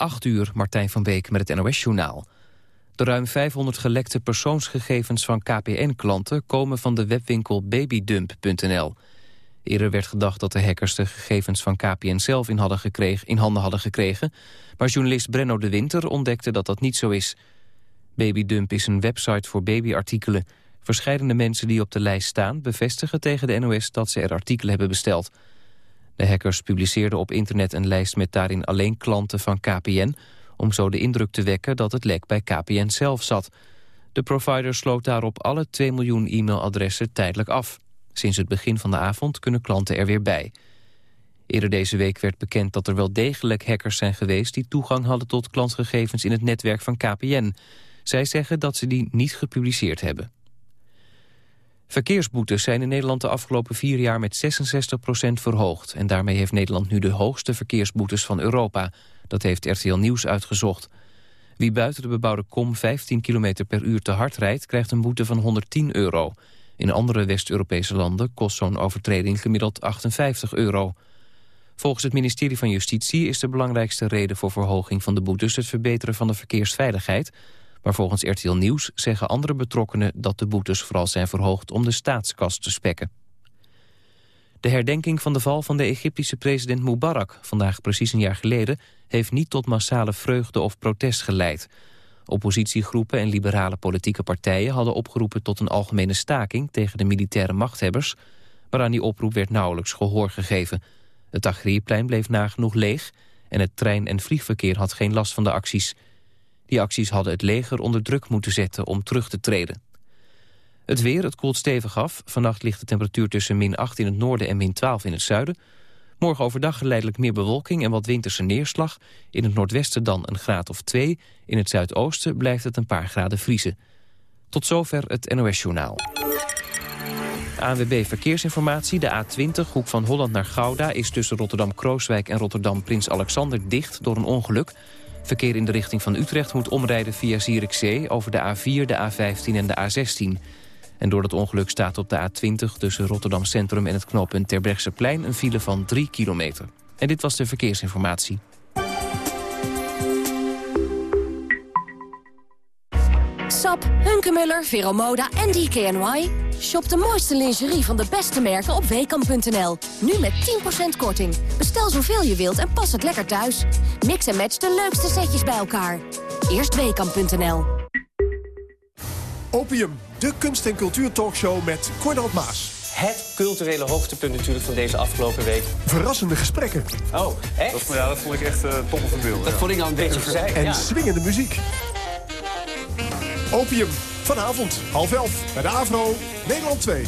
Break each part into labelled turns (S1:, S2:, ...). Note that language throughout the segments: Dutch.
S1: 8 uur, Martijn van Beek met het NOS-journaal. De ruim 500 gelekte persoonsgegevens van KPN-klanten... komen van de webwinkel babydump.nl. Eerder werd gedacht dat de hackers de gegevens van KPN zelf in, hadden gekregen, in handen hadden gekregen... maar journalist Brenno de Winter ontdekte dat dat niet zo is. Babydump is een website voor babyartikelen. Verscheidene mensen die op de lijst staan bevestigen tegen de NOS... dat ze er artikelen hebben besteld... De hackers publiceerden op internet een lijst met daarin alleen klanten van KPN... om zo de indruk te wekken dat het lek bij KPN zelf zat. De provider sloot daarop alle 2 miljoen e-mailadressen tijdelijk af. Sinds het begin van de avond kunnen klanten er weer bij. Eerder deze week werd bekend dat er wel degelijk hackers zijn geweest... die toegang hadden tot klantgegevens in het netwerk van KPN. Zij zeggen dat ze die niet gepubliceerd hebben. Verkeersboetes zijn in Nederland de afgelopen vier jaar met 66% verhoogd. En daarmee heeft Nederland nu de hoogste verkeersboetes van Europa. Dat heeft RTL Nieuws uitgezocht. Wie buiten de bebouwde kom 15 km per uur te hard rijdt... krijgt een boete van 110 euro. In andere West-Europese landen kost zo'n overtreding gemiddeld 58 euro. Volgens het ministerie van Justitie is de belangrijkste reden voor verhoging van de boetes... het verbeteren van de verkeersveiligheid... Maar volgens RTL Nieuws zeggen andere betrokkenen dat de boetes vooral zijn verhoogd om de staatskas te spekken. De herdenking van de val van de Egyptische president Mubarak, vandaag precies een jaar geleden, heeft niet tot massale vreugde of protest geleid. Oppositiegroepen en liberale politieke partijen hadden opgeroepen tot een algemene staking tegen de militaire machthebbers, maar aan die oproep werd nauwelijks gehoor gegeven. Het Tahrirplein bleef nagenoeg leeg en het trein- en vliegverkeer had geen last van de acties. Die acties hadden het leger onder druk moeten zetten om terug te treden. Het weer, het koelt stevig af. Vannacht ligt de temperatuur tussen min 8 in het noorden en min 12 in het zuiden. Morgen overdag geleidelijk meer bewolking en wat winterse neerslag. In het noordwesten dan een graad of 2. In het zuidoosten blijft het een paar graden vriezen. Tot zover het NOS-journaal. ANWB Verkeersinformatie. De A20, hoek van Holland naar Gouda... is tussen Rotterdam-Krooswijk en Rotterdam-Prins Alexander dicht door een ongeluk. Verkeer in de richting van Utrecht moet omrijden via Zierikzee... over de A4, de A15 en de A16. En door dat ongeluk staat op de A20 tussen Rotterdam Centrum... en het knooppunt Terbrechtseplein een file van 3 kilometer. En dit was de verkeersinformatie.
S2: Sap, Hunkemuller, Veromoda en DKNY. Shop de mooiste lingerie van de beste merken op weekamp.nl. Nu met 10% korting. Bestel zoveel je wilt en pas het lekker thuis. Mix en match de leukste setjes bij elkaar. Eerst weekamp.nl.
S3: Opium, de kunst- en cultuurtalkshow met Cornald Maas.
S4: Het culturele hoogtepunt natuurlijk van deze afgelopen week.
S3: Verrassende gesprekken.
S4: Oh, echt?
S5: Dat, ja, dat vond ik echt uh, top van beeld.
S4: Dat
S5: ja.
S4: vond ik nou een beetje verzeild.
S3: En
S4: ja.
S3: swingende muziek. Opium, vanavond, half elf, bij de AVRO, Nederland 2.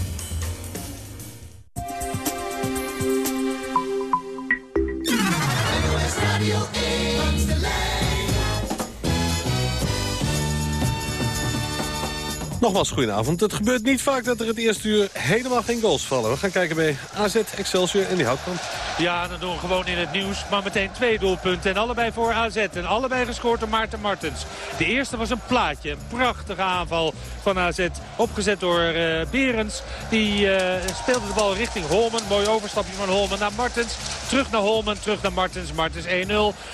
S5: Nogmaals, goedenavond. Het gebeurt niet vaak dat er het eerste uur helemaal geen goals vallen. We gaan kijken bij AZ, Excelsior en die houtkamp.
S6: Ja, dan doen we gewoon in het nieuws. Maar meteen twee doelpunten. En allebei voor AZ. En allebei gescoord door Maarten Martens. De eerste was een plaatje. Een prachtige aanval van AZ. Opgezet door uh, Berends. Die uh, speelde de bal richting Holmen. Mooi overstapje van Holmen naar Martens. Terug naar Holmen, terug naar Martens. Martens 1-0.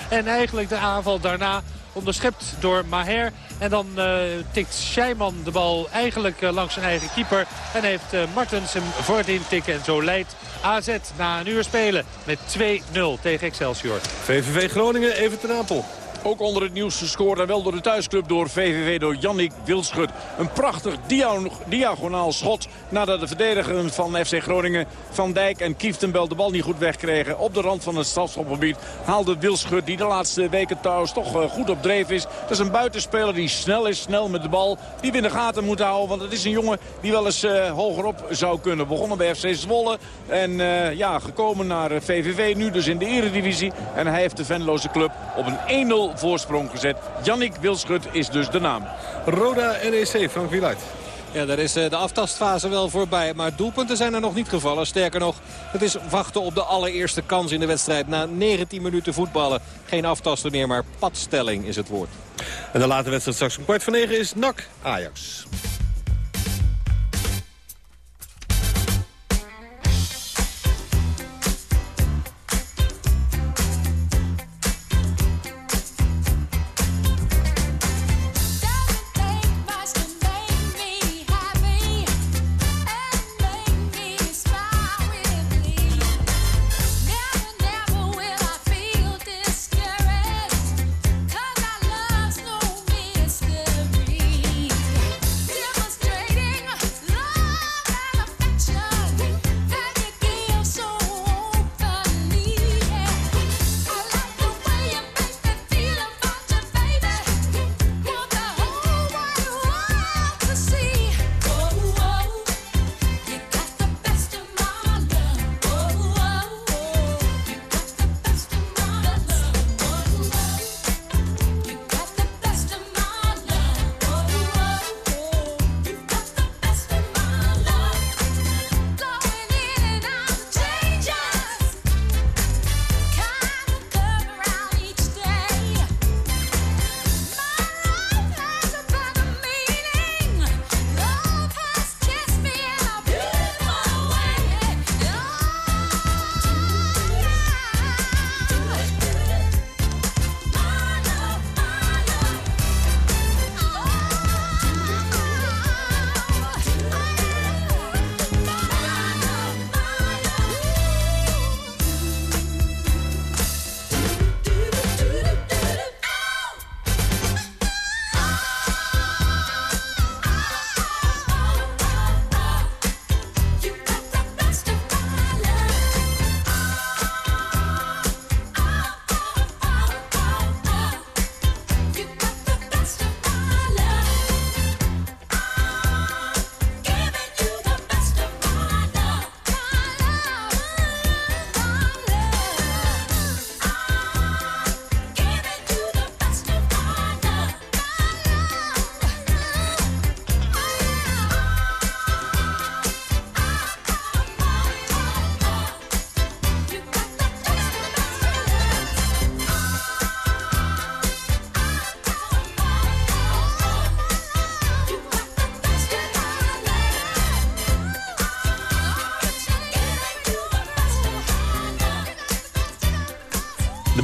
S6: En eigenlijk de aanval daarna onderschept door Maher. En dan uh, tikt Scheiman de bal eigenlijk uh, langs zijn eigen keeper. En heeft uh, Martens hem voor het intikken. En zo leidt AZ na een uur spelen met 2-0 tegen Excelsior.
S5: VVV Groningen, even ten Apel.
S7: Ook onder het nieuws gescoord en wel door de thuisclub door VVV door Jannik Wildschut. Een prachtig dia diagonaal schot nadat de verdediger van FC Groningen Van Dijk en Kieftenbel de bal niet goed wegkregen. Op de rand van het strafschopgebied haalde Wildschut die de laatste weken trouwens toch uh, goed op dreef is. Dat is een buitenspeler die snel is, snel met de bal. Die we in de gaten moeten houden, want het is een jongen die wel eens uh, hogerop zou kunnen. Begonnen bij FC Zwolle en uh, ja, gekomen naar VVV, nu dus in de eredivisie. En hij heeft de Venloze club op een 1-0 voorsprong gezet. Jannik Wilschut is dus de naam.
S5: Roda NEC, Frank Wieluid.
S8: Ja, daar is de aftastfase wel voorbij. Maar doelpunten zijn er nog niet gevallen. Sterker nog, het is wachten op de allereerste kans in de wedstrijd. Na 19 minuten voetballen. Geen aftasten meer, maar padstelling is het woord.
S5: En de late wedstrijd straks om kwart van negen is NAC Ajax.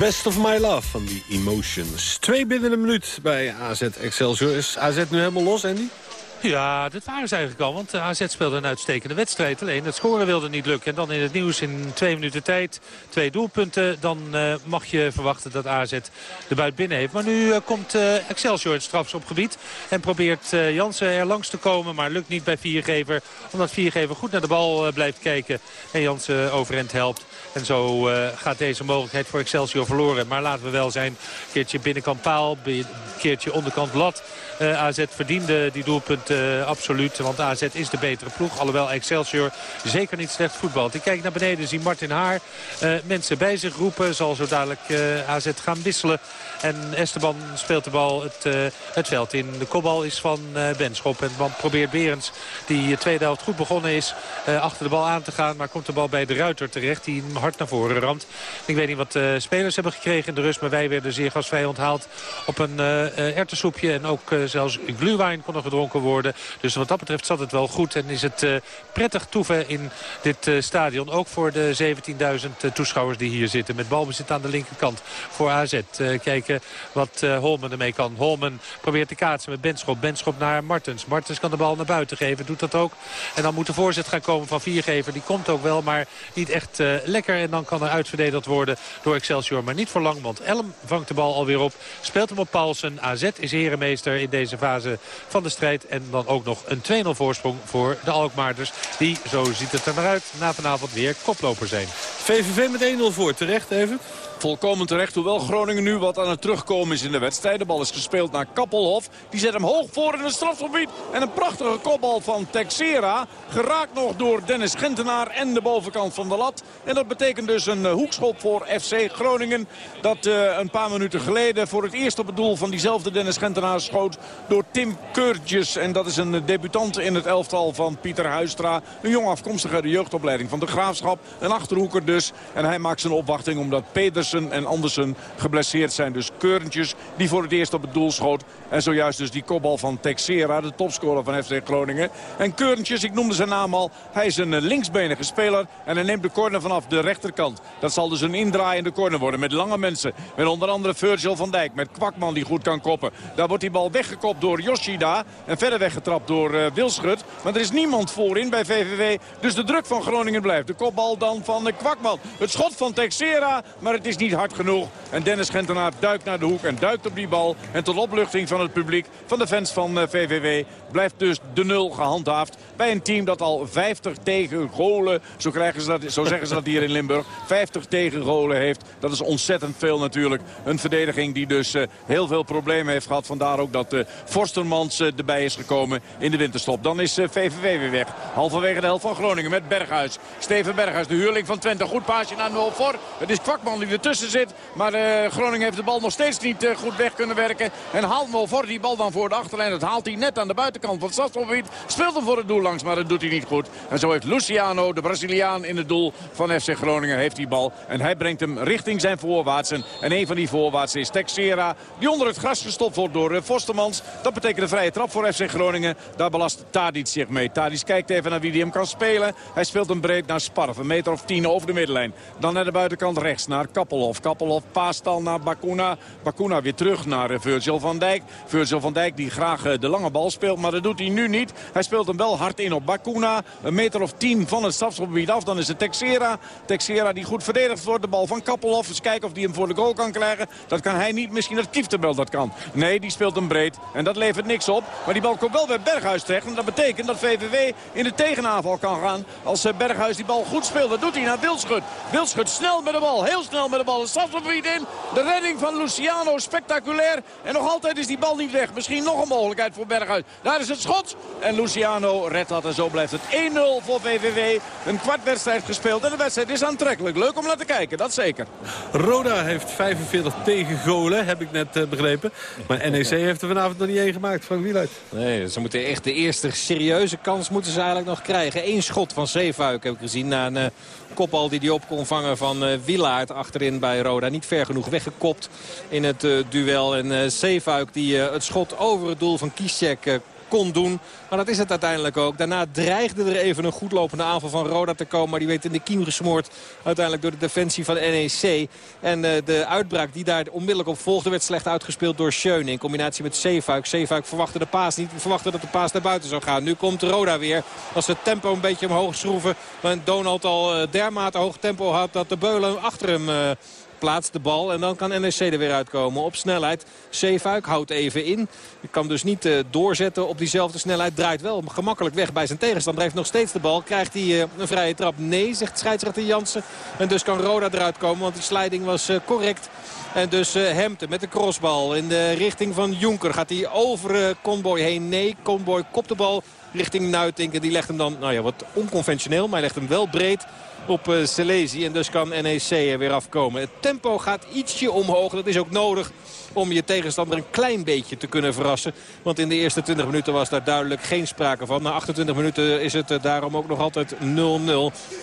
S5: Best of my love van die emotions. Twee binnen een minuut bij AZ Excelsior. Is AZ nu helemaal los, Andy?
S6: Ja, dat waren ze eigenlijk al. Want AZ speelde een uitstekende wedstrijd. Alleen het scoren wilde niet lukken. En dan in het nieuws in twee minuten tijd. Twee doelpunten. Dan uh, mag je verwachten dat AZ de buit binnen heeft. Maar nu uh, komt uh, Excelsior het strafschopgebied. En probeert Jansen er langs te komen. Maar lukt niet bij Viergever. Omdat Viergever goed naar de bal blijft kijken. En Jansen overend helpt. En zo gaat deze mogelijkheid voor Excelsior verloren. Maar laten we wel zijn. Keertje binnenkant paal. Keertje onderkant lat. AZ verdiende die doelpunten uh, absoluut. Want AZ is de betere ploeg. Alhoewel Excelsior zeker niet slecht voetbalt. Ik kijk naar beneden, zie Martin Haar uh, mensen bij zich roepen. Zal zo dadelijk uh, AZ gaan wisselen. En Esteban speelt de bal het, het veld in. De kopbal is van Benschop. En dan probeert Berends, die de tweede helft goed begonnen is, achter de bal aan te gaan. Maar komt de bal bij de ruiter terecht, die hem hard naar voren ramt. Ik weet niet wat spelers hebben gekregen in de rust. Maar wij werden zeer gastvrij onthaald op een ertessoepje. En ook zelfs gluwijn kon er gedronken worden. Dus wat dat betreft zat het wel goed. En is het uh, prettig toeven in dit uh, stadion. Ook voor de 17.000 uh, toeschouwers die hier zitten. Met balbezit aan de linkerkant voor AZ. kijken wat Holmen ermee kan. Holmen probeert te kaatsen met Benschop. Benschop naar Martens. Martens kan de bal naar buiten geven. Doet dat ook. En dan moet de voorzet gaan komen van Viergever. Die komt ook wel, maar niet echt lekker. En dan kan er uitverdedigd worden door Excelsior. Maar niet voor lang, want Elm vangt de bal alweer op. Speelt hem op Paulsen. AZ is herenmeester in deze fase van de strijd. En dan ook nog een 2-0 voorsprong voor de Alkmaarders. Die, zo ziet het er naar uit, na vanavond weer koploper zijn.
S5: VVV met 1-0 voor, terecht even?
S7: Volkomen terecht, hoewel Groningen nu wat aan het terugkomen is in de wedstrijd. De bal is gespeeld naar Kappelhof. Die zet hem hoog voor in het strafgebied. En een prachtige kopbal van Texera. Geraakt nog door Dennis Gentenaar en de bovenkant van de lat. En dat betekent dus een hoekschop voor FC Groningen. Dat uh, een paar minuten geleden voor het eerst op het doel van diezelfde Dennis Gentenaar schoot door Tim Keurtjes. En dat is een debutant in het elftal van Pieter Huistra. Een jong afkomstig uit de jeugdopleiding van de Graafschap. Een achterhoeker dus. En hij maakt zijn opwachting omdat Peters en Andersen geblesseerd zijn. Dus Keurentjes die voor het eerst op het doel schoot. En zojuist dus die kopbal van Texera, de topscorer van FC Groningen. En Keurentjes, ik noemde zijn naam al, hij is een eh, linksbenige speler. En hij neemt de corner vanaf de rechterkant. Dat zal dus een indraaiende corner worden met lange mensen. Met onder andere Virgil van Dijk, met Kwakman die goed kan koppen. Daar wordt die bal weggekopt door Yoshida. En verder weggetrapt door uh, Wilschut. Maar er is niemand voorin bij VVV. Dus de druk van Groningen blijft. De kopbal dan van uh, Kwakman. Het schot van Texera, maar het is niet hard genoeg. En Dennis Gentenaar duikt naar de hoek en duikt op die bal. En tot opluchting van het publiek, van de fans van. Eh, blijft dus de nul gehandhaafd bij een team dat al 50 tegengolen... Zo, krijgen ze dat, zo zeggen ze dat hier in Limburg. 50 tegengolen heeft. Dat is ontzettend veel natuurlijk. Een verdediging die dus uh, heel veel problemen heeft gehad. Vandaar ook dat uh, Forstermans erbij is gekomen in de winterstop. Dan is VVV weer weg. Halverwege de helft van Groningen met Berghuis. Steven Berghuis, de huurling van Twente. Goed paasje naar 0 voor. Het is Kwakman die ertussen zit. Maar uh, Groningen heeft de bal nog steeds niet uh, goed weg kunnen werken. En haalt voor die bal dan voor de achterlijn. Dat haalt hij net aan de buitenkant van het. Speelt hem voor het doel langs, maar dat doet hij niet goed. En zo heeft Luciano, de Braziliaan in het doel van FC Groningen, heeft die bal. En hij brengt hem richting zijn voorwaartsen. En een van die voorwaartsen is Texera. Die onder het gras gestopt wordt door uh, Vostermans. Dat betekent een vrije trap voor FC Groningen. Daar belast Tadic zich mee. Tadic kijkt even naar wie hij hem kan spelen. Hij speelt hem breed naar Sparf. Een meter of tien over de middenlijn. Dan naar de buitenkant rechts, naar Kappelhof. Kappelhof paast al naar Bakuna. Bakuna weer terug naar eh, Virgil van Dijk. Virgil van Dijk die graag eh, de lange bal speelt, maar dat doet hij nu niet. Hij speelt hem wel hard in op Bakuna. Een meter of tien van het strafschopgebied af. Dan is het Texera. Texera die goed verdedigd wordt. De bal van Kappelhof. Eens kijken of hij hem voor de goal kan krijgen. Dat kan hij niet. Misschien dat Kieftenbel dat kan. Nee, die speelt hem breed. En dat levert niks op. Maar die bal komt wel bij Berghuis terecht. En dat betekent dat VVV in de tegenaanval kan gaan. Als eh, Berghuis die bal goed speelt. Dat doet hij naar Wilschut. Wilschut snel met de bal. Heel snel met de bal. Het strafschopgebied in. De redding van Luciano, spectaculair. En nog altijd is die bal niet weg. Misschien nog een mogelijkheid voor Berghuis. Daar is het schot. En Luciano redt dat. En zo blijft het 1-0 voor VVV. Een kwartwedstrijd gespeeld. En de wedstrijd is aantrekkelijk. Leuk om naar te kijken, dat zeker.
S5: Roda heeft 45 tegengolen, heb ik net uh, begrepen. Maar NEC heeft er vanavond nog niet één gemaakt. Frank Wieluid.
S8: Nee, ze moeten echt de eerste serieuze kans moeten ze eigenlijk nog krijgen. Eén schot van Zeefuik heb ik gezien na een uh, kopbal die hij op kon vangen van uh, achterin bij Roda. Niet ver genoeg weggekopt in het uh, duel. En uh, Zeefuik die het schot over het doel van Kiesek kon doen. Maar dat is het uiteindelijk ook. Daarna dreigde er even een goedlopende aanval van Roda te komen. Maar die werd in de kiem gesmoord uiteindelijk door de defensie van NEC. En de uitbraak die daar onmiddellijk op volgde werd slecht uitgespeeld door Schöne. In combinatie met Zeefuik. Zeefuik verwachtte de paas niet. Verwachtte dat de paas naar buiten zou gaan. Nu komt Roda weer. Als ze het tempo een beetje omhoog schroeven. Maar Donald al dermate hoog tempo had dat de Beulen achter hem plaatst de bal. En dan kan NEC er weer uitkomen op snelheid. Zeefuik houdt even in. Kan dus niet uh, doorzetten op diezelfde snelheid. Draait wel gemakkelijk weg bij zijn tegenstander. Heeft nog steeds de bal. Krijgt hij uh, een vrije trap? Nee, zegt scheidsrechter Jansen. En dus kan Roda eruit komen. Want die sliding was uh, correct. En dus Hemte met de crossbal in de richting van Jonker. Gaat hij over Conboy heen? Nee, Conboy kopt de bal richting Nuitink. En die legt hem dan, nou ja, wat onconventioneel. Maar hij legt hem wel breed op uh, Selezi. En dus kan NEC er weer afkomen. Het tempo gaat ietsje omhoog. Dat is ook nodig om je tegenstander een klein beetje te kunnen verrassen. Want in de eerste 20 minuten was daar duidelijk geen sprake van. Na 28 minuten is het eh, daarom ook nog altijd 0-0.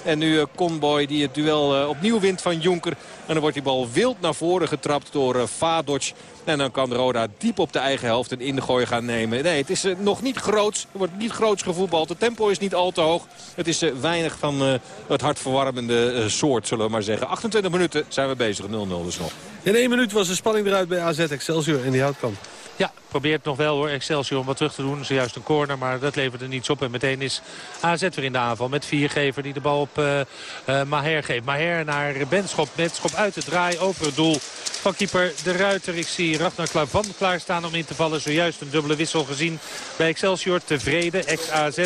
S8: En nu uh, Conboy die het duel opnieuw wint van Jonker. En dan wordt die bal wild naar voren getrapt door Vadoc. En dan kan Roda diep op de eigen helft een ingooi gaan nemen. Nee, het is uh, nog niet groots. Er wordt niet groots gevoetbald. Het tempo is niet al te hoog. Het is uh, weinig van het hartverwarmende soort, zullen we maar zeggen. 28 minuten zijn we bezig. 0-0 dus nog.
S5: In één minuut was de spanning eruit bij AZ Excelsior in die houtkamp.
S6: Ja, probeert nog wel hoor Excelsior om wat terug te doen. Zojuist een corner, maar dat levert er niets op. En meteen is AZ weer in de aanval met Viergever die de bal op uh, Maher geeft. Maher naar Benschop. Benschop uit het draai over het doel van keeper De Ruiter. Ik zie Ragnar Klavan klaarstaan om in te vallen. Zojuist een dubbele wissel gezien bij Excelsior. Tevreden, ex-AZ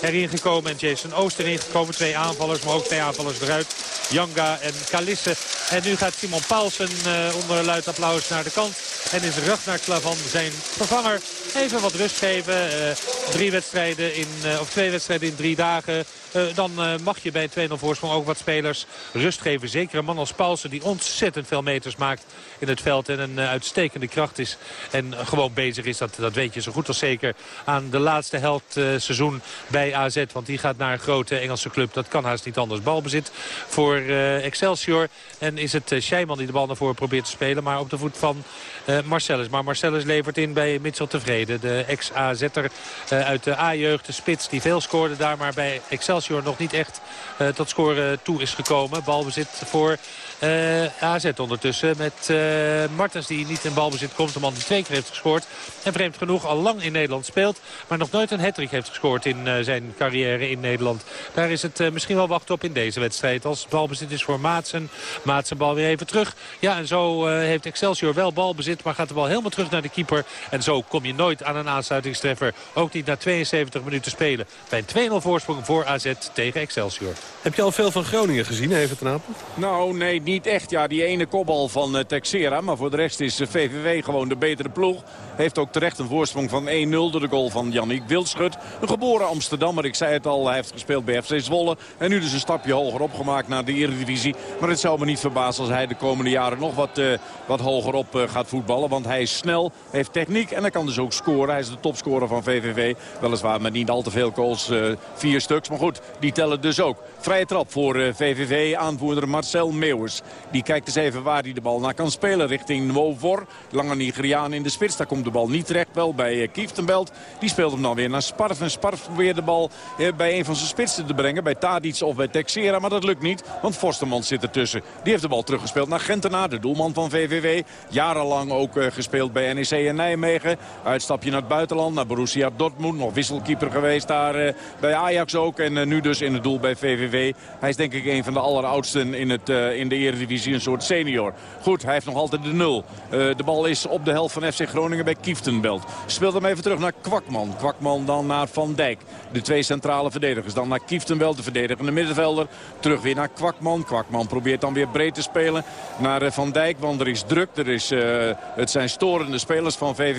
S6: erin gekomen en Jason Ooster erin gekomen. Twee aanvallers, maar ook twee aanvallers eruit. Janga en Kalisse. En nu gaat Simon Paulsen uh, onder luid applaus naar de kant. En is Ragnar Klavan zijn vervanger even wat rust geven. Uh, drie wedstrijden in, uh, of twee wedstrijden in drie dagen. Uh, dan mag je bij 2-0 voorsprong ook wat spelers rust geven. Zeker een man als Paulsen die ontzettend veel meters maakt in het veld. En een uitstekende kracht is. En gewoon bezig is, dat, dat weet je zo goed als zeker, aan de laatste helft seizoen bij AZ. Want die gaat naar een grote Engelse club. Dat kan haast niet anders. Balbezit voor Excelsior. En is het Scheiman die de bal naar voren probeert te spelen. Maar op de voet van Marcellus. Maar Marcellus levert in Mitchell Tevreden. De ex-AZ'er uh, uit de A-jeugd, de spits die veel scoorde daar. Maar bij Excelsior nog niet echt uh, tot scoren toe is gekomen. Balbezit voor uh, AZ ondertussen. Met Martens die niet in balbezit komt. De man die twee keer heeft gescoord. En vreemd genoeg al lang in Nederland speelt. Maar nog nooit een hattrick heeft gescoord in zijn carrière in Nederland. Daar is het misschien wel wacht op in deze wedstrijd. Als balbezit is voor Maatsen. Maatsen bal weer even terug. Ja en zo heeft Excelsior wel balbezit. Maar gaat de bal helemaal terug naar de keeper. En zo kom je nooit aan een aansluitingstreffer. Ook niet na 72 minuten spelen. Bij een 2-0 voorsprong voor AZ tegen Excelsior.
S5: Heb je al veel van Groningen gezien, even ten Apel?
S7: Nou, nee, niet echt. Ja, die ene kopbal van uh, Texera. Maar voor de rest is uh, VVV gewoon de betere ploeg. Heeft ook terecht een voorsprong van 1-0 door de goal van Jannik Wildschut. Een geboren Amsterdammer, ik zei het al, hij heeft gespeeld bij FC Zwolle. En nu dus een stapje hoger opgemaakt naar de Eredivisie. Maar het zou me niet verbazen als hij de komende jaren nog wat, uh, wat hoger op uh, gaat voetballen. Want hij is snel, heeft techniek en hij kan dus ook scoren. Hij is de topscorer van VVV. Weliswaar met niet al te veel goals, uh, vier stuks. Maar goed, die tellen dus ook. Vrije trap voor VVV, aanvoerder Marcel Meeuwers. Die kijkt eens even waar hij de bal naar kan spelen. Richting Nwovor, lange Nigeriaan in de spits. Daar komt de bal niet terecht. Wel bij uh, Kieftenbelt. Die speelt hem dan weer naar Sparf. En Sparf probeert de bal bij een van zijn spitsen te brengen. Bij Tadic of bij Texera. Maar dat lukt niet. Want Forsterman zit ertussen. Die heeft de bal teruggespeeld naar Gentenaar. De doelman van VVV. Jarenlang ook gespeeld bij NEC en Nijmegen. Uitstapje naar het buitenland. Naar Borussia Dortmund. Nog wisselkeeper geweest daar bij Ajax ook. En nu dus in het doel bij VVV. Hij is denk ik een van de alleroudsten in, het, in de Eredivisie. Een soort senior. Goed, hij heeft nog altijd de nul. de bal is op de helft van FC Groningen bij Kieftenbelt. Speelt hem even terug naar Kwakman. Kwakman dan naar Van Dijk. De twee centrale verdedigers. Dan naar Kieftenbelt, de verdedigende middenvelder. Terug weer naar Kwakman. Kwakman probeert dan weer breed te spelen naar Van Dijk. Want er is druk. Er is, het zijn storende spelers van VVV.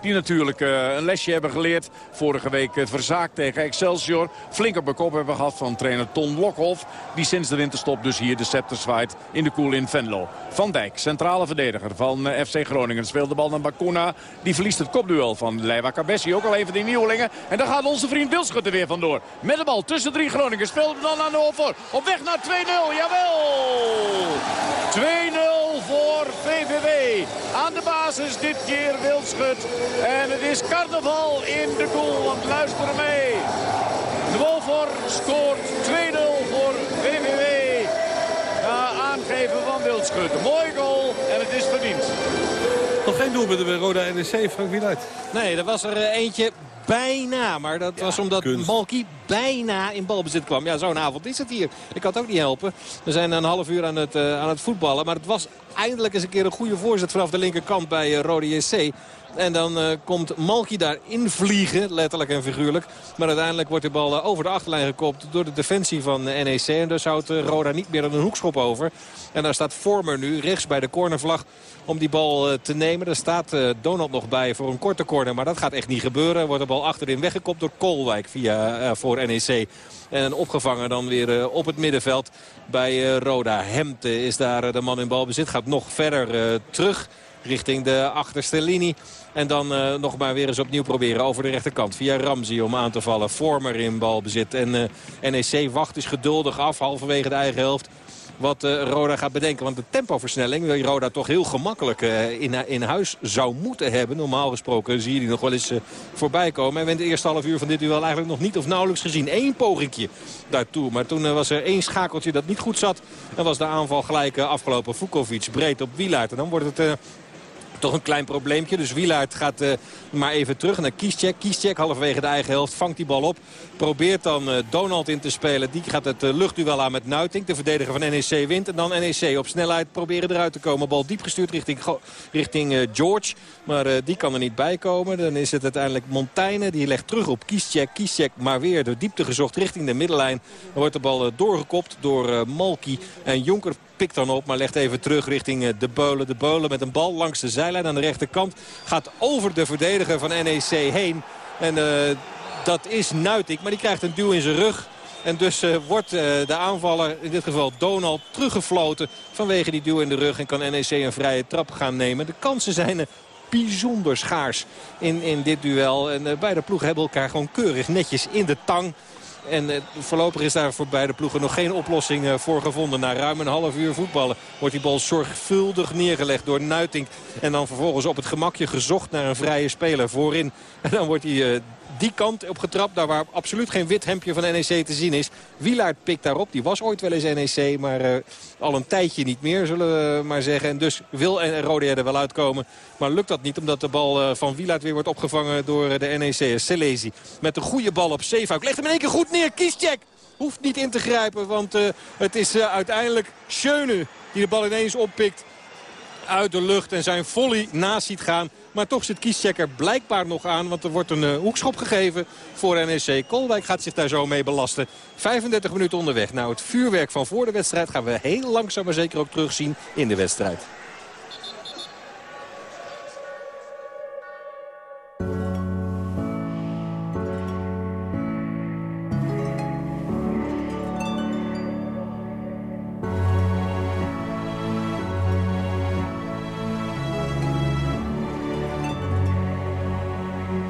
S7: Die natuurlijk uh, een lesje hebben geleerd. Vorige week verzaakt tegen Excelsior. Flink op de kop hebben gehad van trainer Ton Lokhoff. Die sinds de winterstop dus hier de scepter zwaait in de koel in Venlo. Van Dijk, centrale verdediger van FC Groningen. Speelt de bal naar Bakuna. Die verliest het kopduel van Leiva Cabessi. Ook al even die nieuwelingen. En daar gaat onze vriend Wilschut er weer vandoor. Met de bal tussen drie Groningen. Speelt hem dan aan de voor. Op weg naar 2-0. Jawel! 2-0 voor VVV. Aan de basis dit keer Wildschut. En het is carnaval in de goal, want luister mee. De Wolfor scoort 2-0 voor VVV. Na aangeven van Wildschut. Mooi goal en het is verdiend.
S5: Nog geen doelpunten bij Roda NEC, Frank Wieluid.
S8: Nee, er was er eh, eentje bijna. Maar dat was omdat
S5: kunst.
S8: Malky bijna in balbezit kwam. Ja, zo'n avond is het hier. Ik kan het ook niet helpen. We zijn een half uur aan het, eh, aan het voetballen. Maar het was eindelijk eens een keer een goede voorzet vanaf de linkerkant bij uh, Rode JC. En dan eh, komt Malky daar invliegen, letterlijk en figuurlijk. Maar uiteindelijk wordt de bal eh, over de achterlijn gekopt door de defensie van eh, NEC. En dus houdt Roda niet meer dan een hoekschop over. En daar staat Vormer nu rechts bij de cornervlag om die bal te nemen. Daar staat Donald nog bij voor een korte corner. Maar dat gaat echt niet gebeuren. Wordt de bal achterin weggekopt door Kolwijk via, voor NEC. En opgevangen dan weer op het middenveld bij Roda. Hemte is daar de man in balbezit. Gaat nog verder terug richting de achterste linie. En dan eh, nog maar weer eens opnieuw proberen over de rechterkant. Via Ramsey om aan te vallen. Vormer in balbezit. En eh, NEC wacht dus geduldig af halverwege de eigen helft wat eh, Roda gaat bedenken. Want de tempoversnelling wil Roda toch heel gemakkelijk in, in huis zou moeten hebben. Normaal gesproken zie je die nog wel eens voorbij komen. En we hebben het eerste half uur van dit duel eigenlijk nog niet of nauwelijks gezien. Eén pogingje daartoe. Maar toen was er één schakeltje dat niet goed zat. En was de aanval gelijk afgelopen. Vukovic breed op Wielaert. En dan wordt het... toch een klein probleempje. Dus Wielaert gaat eh, maar even terug naar Kieschek. Kieschek halverwege de eigen helft vangt die bal op. Probeert dan eh, Donald in te spelen. Die gaat het uh, luchtduel aan met Nuiting. De verdediger van NEC wint. En dan NEC op snelheid proberen eruit te komen. Bal diep gestuurd richting, richting George. Maar die kan er niet bij komen. Dan is het uiteindelijk Montaigne. Die legt terug op Kieschek. Kieschek maar weer de diepte gezocht richting de middenlijn. Dan wordt de bal doorgekopt door Malky. En Jonker dan op, maar legt even terug richting eh, de Beulen. De Beulen met een bal langs de zijlijn aan de rechterkant. Gaat over de verdediger van NEC heen. En eh, dat is Nuiting, maar die krijgt een duw in zijn rug. En dus eh, wordt eh, de aanvaller, in dit geval Donald, teruggefloten vanwege die duw in de rug. En kan NEC een vrije trap gaan nemen. De kansen zijn bijzonder schaars in, in dit duel. En beide ploegen hebben elkaar gewoon keurig netjes in de tang. En eh, voorlopig is daar voor beide ploegen nog geen oplossing eh, voor gevonden. Na ruim een half uur voetballen wordt die bal zorgvuldig neergelegd door Nuiting. En dan vervolgens op het gemakje gezocht naar een vrije speler voorin. En dan wordt hij eh, die kant opgetrapt. Daar waar absoluut geen wit hemdje van NEC te zien is. Wielaert pikt daarop. Die was ooit wel eens NEC. Maar eh, al een tijdje niet meer zullen we maar zeggen. En dus wil Rode er wel uitkomen. Maar lukt dat niet omdat de bal eh, van Wielaert weer wordt opgevangen door eh, de NEC. Selezi met een goede bal op Zeefuik. Legt hem in één keer goed neer. Kiescheck hoeft niet in te grijpen. Want het is uiteindelijk Schöne die de bal ineens oppikt uit de lucht en zijn volley naast ziet gaan. Maar toch zit Kiescheck er blijkbaar nog aan. Want er wordt een eh, hoekschop gegeven voor NEC. Kolwijk gaat zich daar zo mee belasten. 35 minuten onderweg. Nou, het vuurwerk van voor de wedstrijd gaan we heel langzaam maar zeker ook terugzien in de wedstrijd.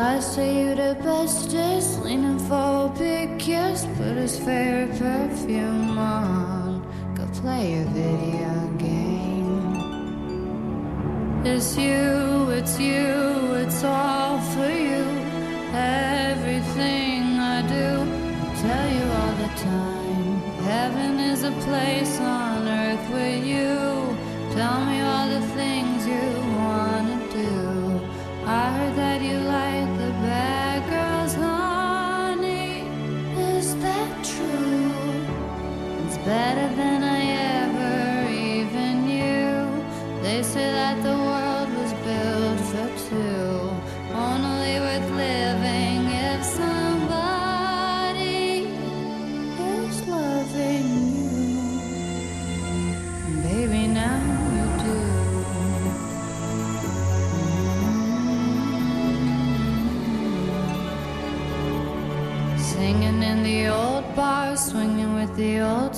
S9: I say you the bestest, leaning for a big kiss, put his favorite perfume on, go play a video game. It's you, it's you, it's all for you. Everything I do, I tell you all the time. Heaven is a place on earth with you. Tell me all the things you better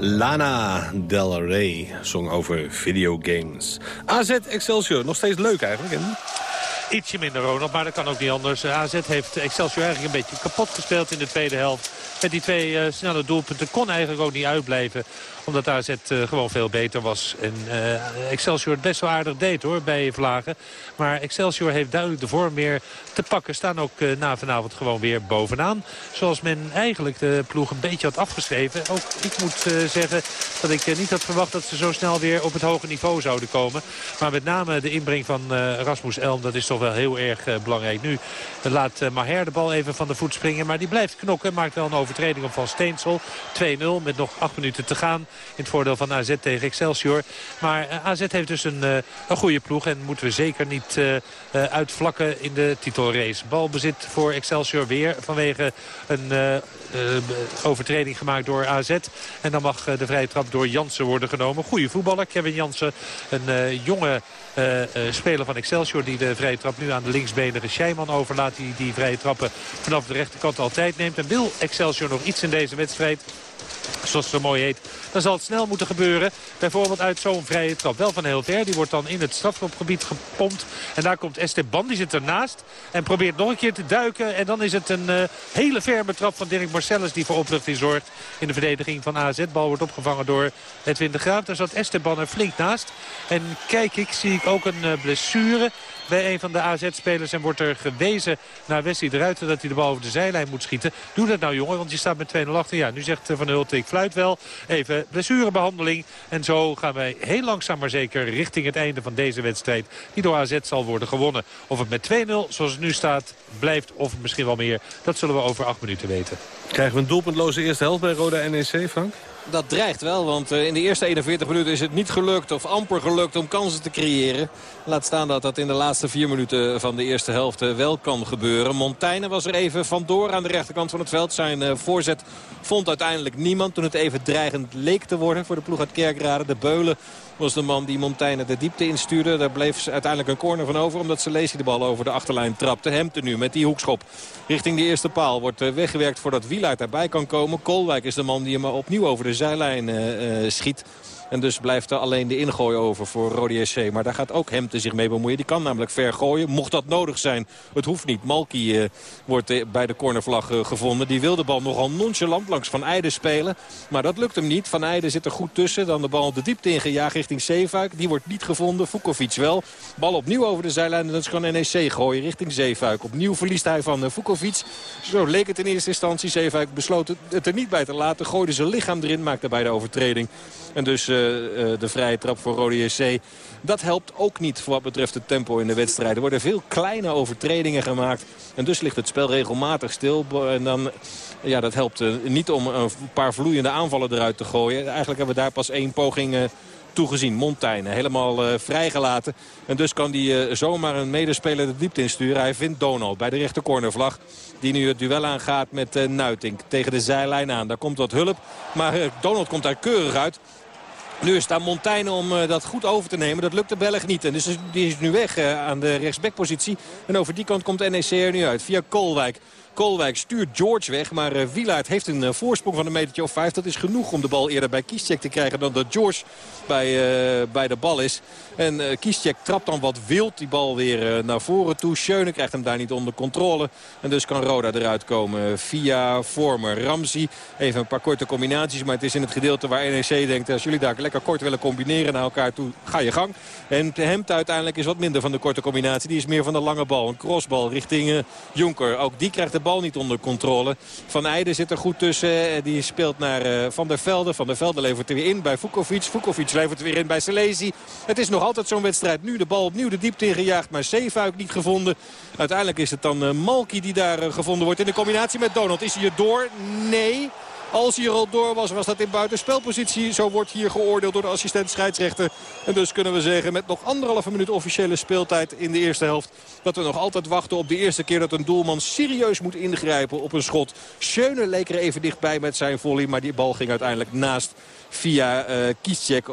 S5: Lana Del Rey zong over videogames. AZ Excelsior, nog steeds leuk eigenlijk. Hè?
S6: Ietsje minder Ronald, maar dat kan ook niet anders. AZ heeft Excelsior eigenlijk een beetje kapot gespeeld in de tweede helft. Met die twee eh, snelle doelpunten kon eigenlijk ook niet uitblijven. Omdat AZ uh, gewoon veel beter was. En Excelsior het best wel aardig deed hoor bij Vlagen. Maar Excelsior heeft duidelijk de vorm meer te pakken. Staan ook na vanavond gewoon weer bovenaan. Zoals men eigenlijk de ploeg een beetje had afgeschreven. Ook ik moet zeggen dat ik niet had verwacht dat ze zo snel weer op het hoge niveau zouden komen. Maar met name de inbreng van Rasmus Elm, dat is toch wel heel erg belangrijk. Nu laat Maher de bal even van de voet springen. Maar die blijft knokken, maakt wel een overtreding op Van Steensel. 2-0 met nog 8 minuten te gaan. In het voordeel van AZ tegen Excelsior. Maar AZ heeft dus een, een goede ploeg. En moeten we zeker niet uitvlakken in de titelrace. Balbezit voor Excelsior weer vanwege een overtreding gemaakt door AZ. En dan mag de vrije trap door Jansen worden genomen. Goede voetballer, Kevin Jansen. Een jonge speler van Excelsior die de vrije trap nu aan de linksbenige Scheiman overlaat. Die die vrije trappen vanaf de rechterkant altijd neemt. En wil Excelsior nog iets in deze wedstrijd zoals het zo mooi heet, dan zal het snel moeten gebeuren. Bijvoorbeeld uit zo'n vrije trap. Wel van heel ver. Die wordt dan in het strafschopgebied gepompt. En daar komt Esteban, die zit ernaast. En probeert nog een keer te duiken. En dan is het een uh, hele ferme trap van Dirk Marcellus die voor opluchting zorgt. In de verdediging van AZ. Bal wordt opgevangen door Edwin de Graaf. Daar zat Esteban er flink naast. En kijk ik, zie ik ook een uh, blessure bij een van de AZ-spelers. En wordt er gewezen naar Wesley de Ruiter dat hij de bal over de zijlijn moet schieten. Doe dat nou jongen, want je staat met 2-0 achter. Ja, nu zegt Van der Hulten, ik fluit wel. Even blessurebehandeling. En zo gaan wij heel langzaam maar zeker richting het einde van deze wedstrijd. Die door AZ zal worden gewonnen. Of het met 2-0 zoals het nu staat blijft of misschien wel meer. Dat zullen we over acht minuten weten.
S5: Krijgen we een doelpuntloze eerste helft bij Roda NEC, Frank?
S8: Dat dreigt wel, want in de eerste 41 minuten is het niet gelukt of amper gelukt om kansen te creëren. Laat staan dat dat in de laatste vier minuten van de eerste helft wel kan gebeuren. Montaigne was er even vandoor aan de rechterkant van het veld. Zijn voorzet vond uiteindelijk niemand toen het even dreigend leek te worden voor de ploeg uit Kerkrade. De Beulen was de man die Montaigne de diepte instuurde. Daar bleef uiteindelijk een corner van over. Omdat Selesi de bal over de achterlijn trapte. Hemte nu met die hoekschop richting de eerste paal. Wordt weggewerkt voordat Wielaert daarbij kan komen. Kolwijk is de man die hem opnieuw over de zijlijn uh, uh, schiet. En dus blijft er alleen de ingooi over voor Rode SC. Maar daar gaat ook Hemte zich mee bemoeien. Die kan namelijk ver gooien, mocht dat nodig zijn. Het hoeft niet. Malky uh, wordt bij de cornervlag uh, gevonden. Die wil de bal nogal nonchalant langs Van Eijden spelen. Maar dat lukt hem niet. Van Eijden zit er goed tussen. Dan de bal de diepte ingejaagd richting Zeefuik. Die wordt niet gevonden. Vukovic wel. Bal opnieuw over de zijlijn. En dan kan NEC gooien richting Zeefuik. Opnieuw verliest hij van Vukovic. Zo leek het in eerste instantie. Zeefuik besloot het er niet bij te laten. Gooide zijn lichaam erin. Maakte bij de overtreding. En dus de vrije trap voor Rode JC. Dat helpt ook niet voor wat betreft het tempo in de wedstrijd. Er worden veel kleine overtredingen gemaakt. En dus ligt het spel regelmatig stil. En dan, ja, dat helpt niet om een paar vloeiende aanvallen eruit te gooien. Eigenlijk hebben we daar pas één poging toegezien. Montaigne helemaal vrijgelaten. En dus kan hij zomaar een medespeler de diepte insturen. Hij vindt Donald bij de rechtercornervlag. Die nu het duel aangaat met uh, Nuitink tegen de zijlijn aan. Daar komt wat hulp. Maar Donald komt daar keurig uit. Nu is daar Montaigne om uh, dat goed over te nemen. Dat lukt de Belg niet. En dus die is nu weg uh, aan de rechtsbackpositie. En over die kant komt NEC er nu uit. Via Kolwijk. Kolwijk stuurt George weg. Maar uh, heeft een uh, voorsprong van een metertje of vijf. Dat is genoeg om de bal eerder bij Kieschek te krijgen dan dat George bij, uh, bij de bal is. En uh, Kieschek trapt dan wat wild die bal weer naar voren toe. Schöne krijgt hem daar niet onder controle. En dus kan Roda eruit komen via Vormer. Ramsey, even een paar korte combinaties. Maar het is in het gedeelte waar NEC denkt... als jullie daar lekker kort willen combineren naar elkaar toe, ga je gang. En Hemd uiteindelijk is wat minder van de korte combinatie. Die is meer van de lange bal. Een crossbal richting Jonker. Ook die krijgt de bal niet onder controle. Van Eijden zit er goed tussen. Die speelt naar Van der Velde. Van der Velde levert er weer in bij Vukovic. Vukovic levert weer in bij Selezi. Het is nog altijd zo'n wedstrijd. Nu de bal opnieuw de diepte ingejaagd. Maar Zeefuik niet gevonden. Uiteindelijk is het dan Malky die daar gevonden wordt. In de combinatie met Donald. Is hij er door? Nee. Als hij er al door was, was dat in buitenspelpositie. Zo wordt hier geoordeeld door de assistent scheidsrechter. En dus kunnen we zeggen met nog anderhalve minuut officiële speeltijd in de eerste helft... dat we nog altijd wachten op de eerste keer dat een doelman serieus moet ingrijpen op een schot. Schöne leek er even dichtbij met zijn volley, maar die bal ging uiteindelijk naast via uh.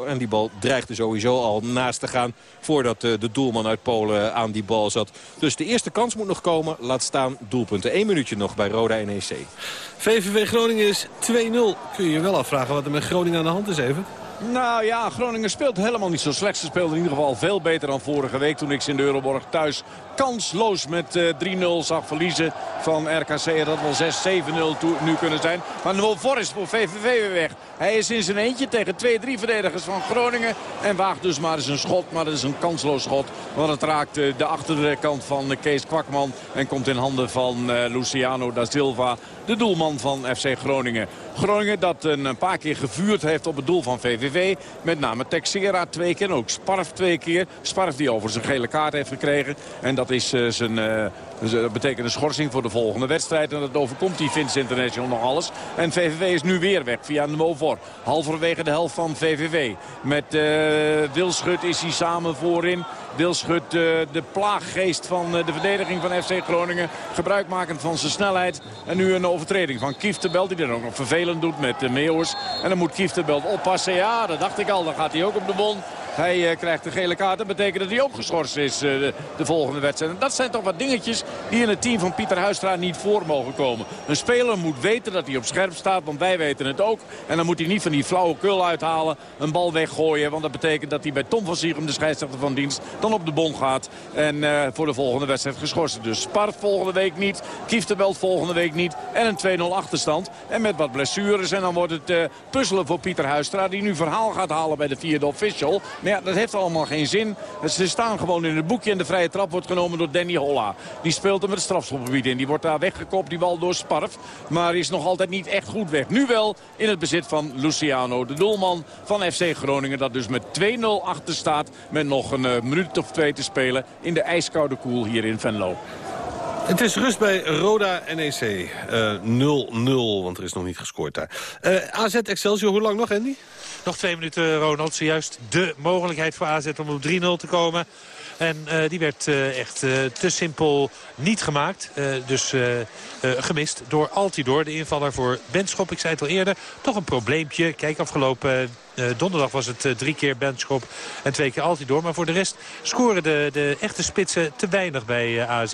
S8: En die bal dreigde sowieso al naast te gaan voordat uh, de doelman uit Polen aan die bal zat. Dus de eerste kans moet nog komen. Laat staan doelpunten. Eén minuutje nog bij Roda NEC.
S5: VVV Groningen is 2-0. Kun je je wel afvragen wat er met Groningen aan de hand is even?
S7: Nou ja, Groningen speelt helemaal niet zo slecht. Ze speelden in ieder geval veel beter dan vorige week toen ik ze in de Euroborg thuis kansloos met uh, 3-0 zag verliezen van RKC. Dat wel 6-7-0 nu kunnen zijn. Maar nu Forrest voor VVV weer weg. Hij is in zijn eentje tegen 2-3 verdedigers van Groningen. En waagt dus maar eens een schot. Maar dat is een kansloos schot. Want het raakt uh, de achterkant van uh, Kees Kwakman. En komt in handen van Luciano da Silva. De doelman van FC Groningen. Groningen dat een paar keer gevuurd heeft op het doel van VVV. Met name Texera twee keer en ook Sparf twee keer. Sparf die over zijn gele kaart heeft gekregen. En dat is uh, zijn... Dus dat betekent een schorsing voor de volgende wedstrijd. En dat overkomt die Fins International nog alles. En VVV is nu weer weg via een Movor. Halverwege de helft van VVV. Met uh, Wilschut is hij samen voorin. Wilschut de plaaggeest van de verdediging van FC Groningen. Gebruikmakend van zijn snelheid. En nu een overtreding van Kieftenbelt. Die dan ook nog vervelend doet met de Meeuwers. En dan moet Kieftenbelt oppassen. Ja, dat dacht ik al. Dan gaat hij ook op de bon. Hij uh, krijgt de gele kaart. Dat betekent dat hij ook geschorst is uh, de, de, volgende wedstrijd. En dat zijn toch wat dingetjes die in het team van Pieter Huistra niet voor mogen komen. Een speler moet weten dat hij op scherp staat, want wij weten het ook. En dan moet hij niet van die flauwe kul uithalen, een bal weggooien. Want dat betekent dat hij bij Tom van Siegem, de scheidsrechter van dienst, dan op de bon gaat. En uh, voor de volgende wedstrijd geschorst. Dus Spart volgende week niet, Kieftenbelt volgende week niet. En een 2-0 achterstand. En met wat blessures. En dan wordt het puzzelen voor Pieter Huistra, die nu verhaal gaat halen bij de vierde official. Maar ja, dat heeft allemaal geen zin. Ze staan gewoon in het boekje en de vrije trap wordt genomen door Danny Holla. Die speelt hem het strafschopgebied in. Die wordt daar weggekopt, die bal door Sparf. Maar is nog altijd niet echt goed weg. Nu wel in het bezit van Luciano, de doelman van FC Groningen. Dat dus met 2-0 achter staat met nog een uh, minuut of twee te spelen in de ijskoude koel hier in Venlo.
S5: Het is rust bij Roda NEC. 0-0, uh, want er is nog niet gescoord daar. Uh, AZ Excelsior, hoe lang nog, Andy?
S6: Nog twee minuten, Ronald. Zojuist de mogelijkheid voor AZ om op 3-0 te komen. En uh, die werd echt te simpel niet gemaakt. dus gemist door Altidor, de invaller voor Benschop. Ik zei het al eerder, toch een probleempje. Kijk, afgelopen donderdag was het drie keer Benschop en twee keer Altidor. Maar voor de rest scoren de, de echte spitsen te weinig bij AZ.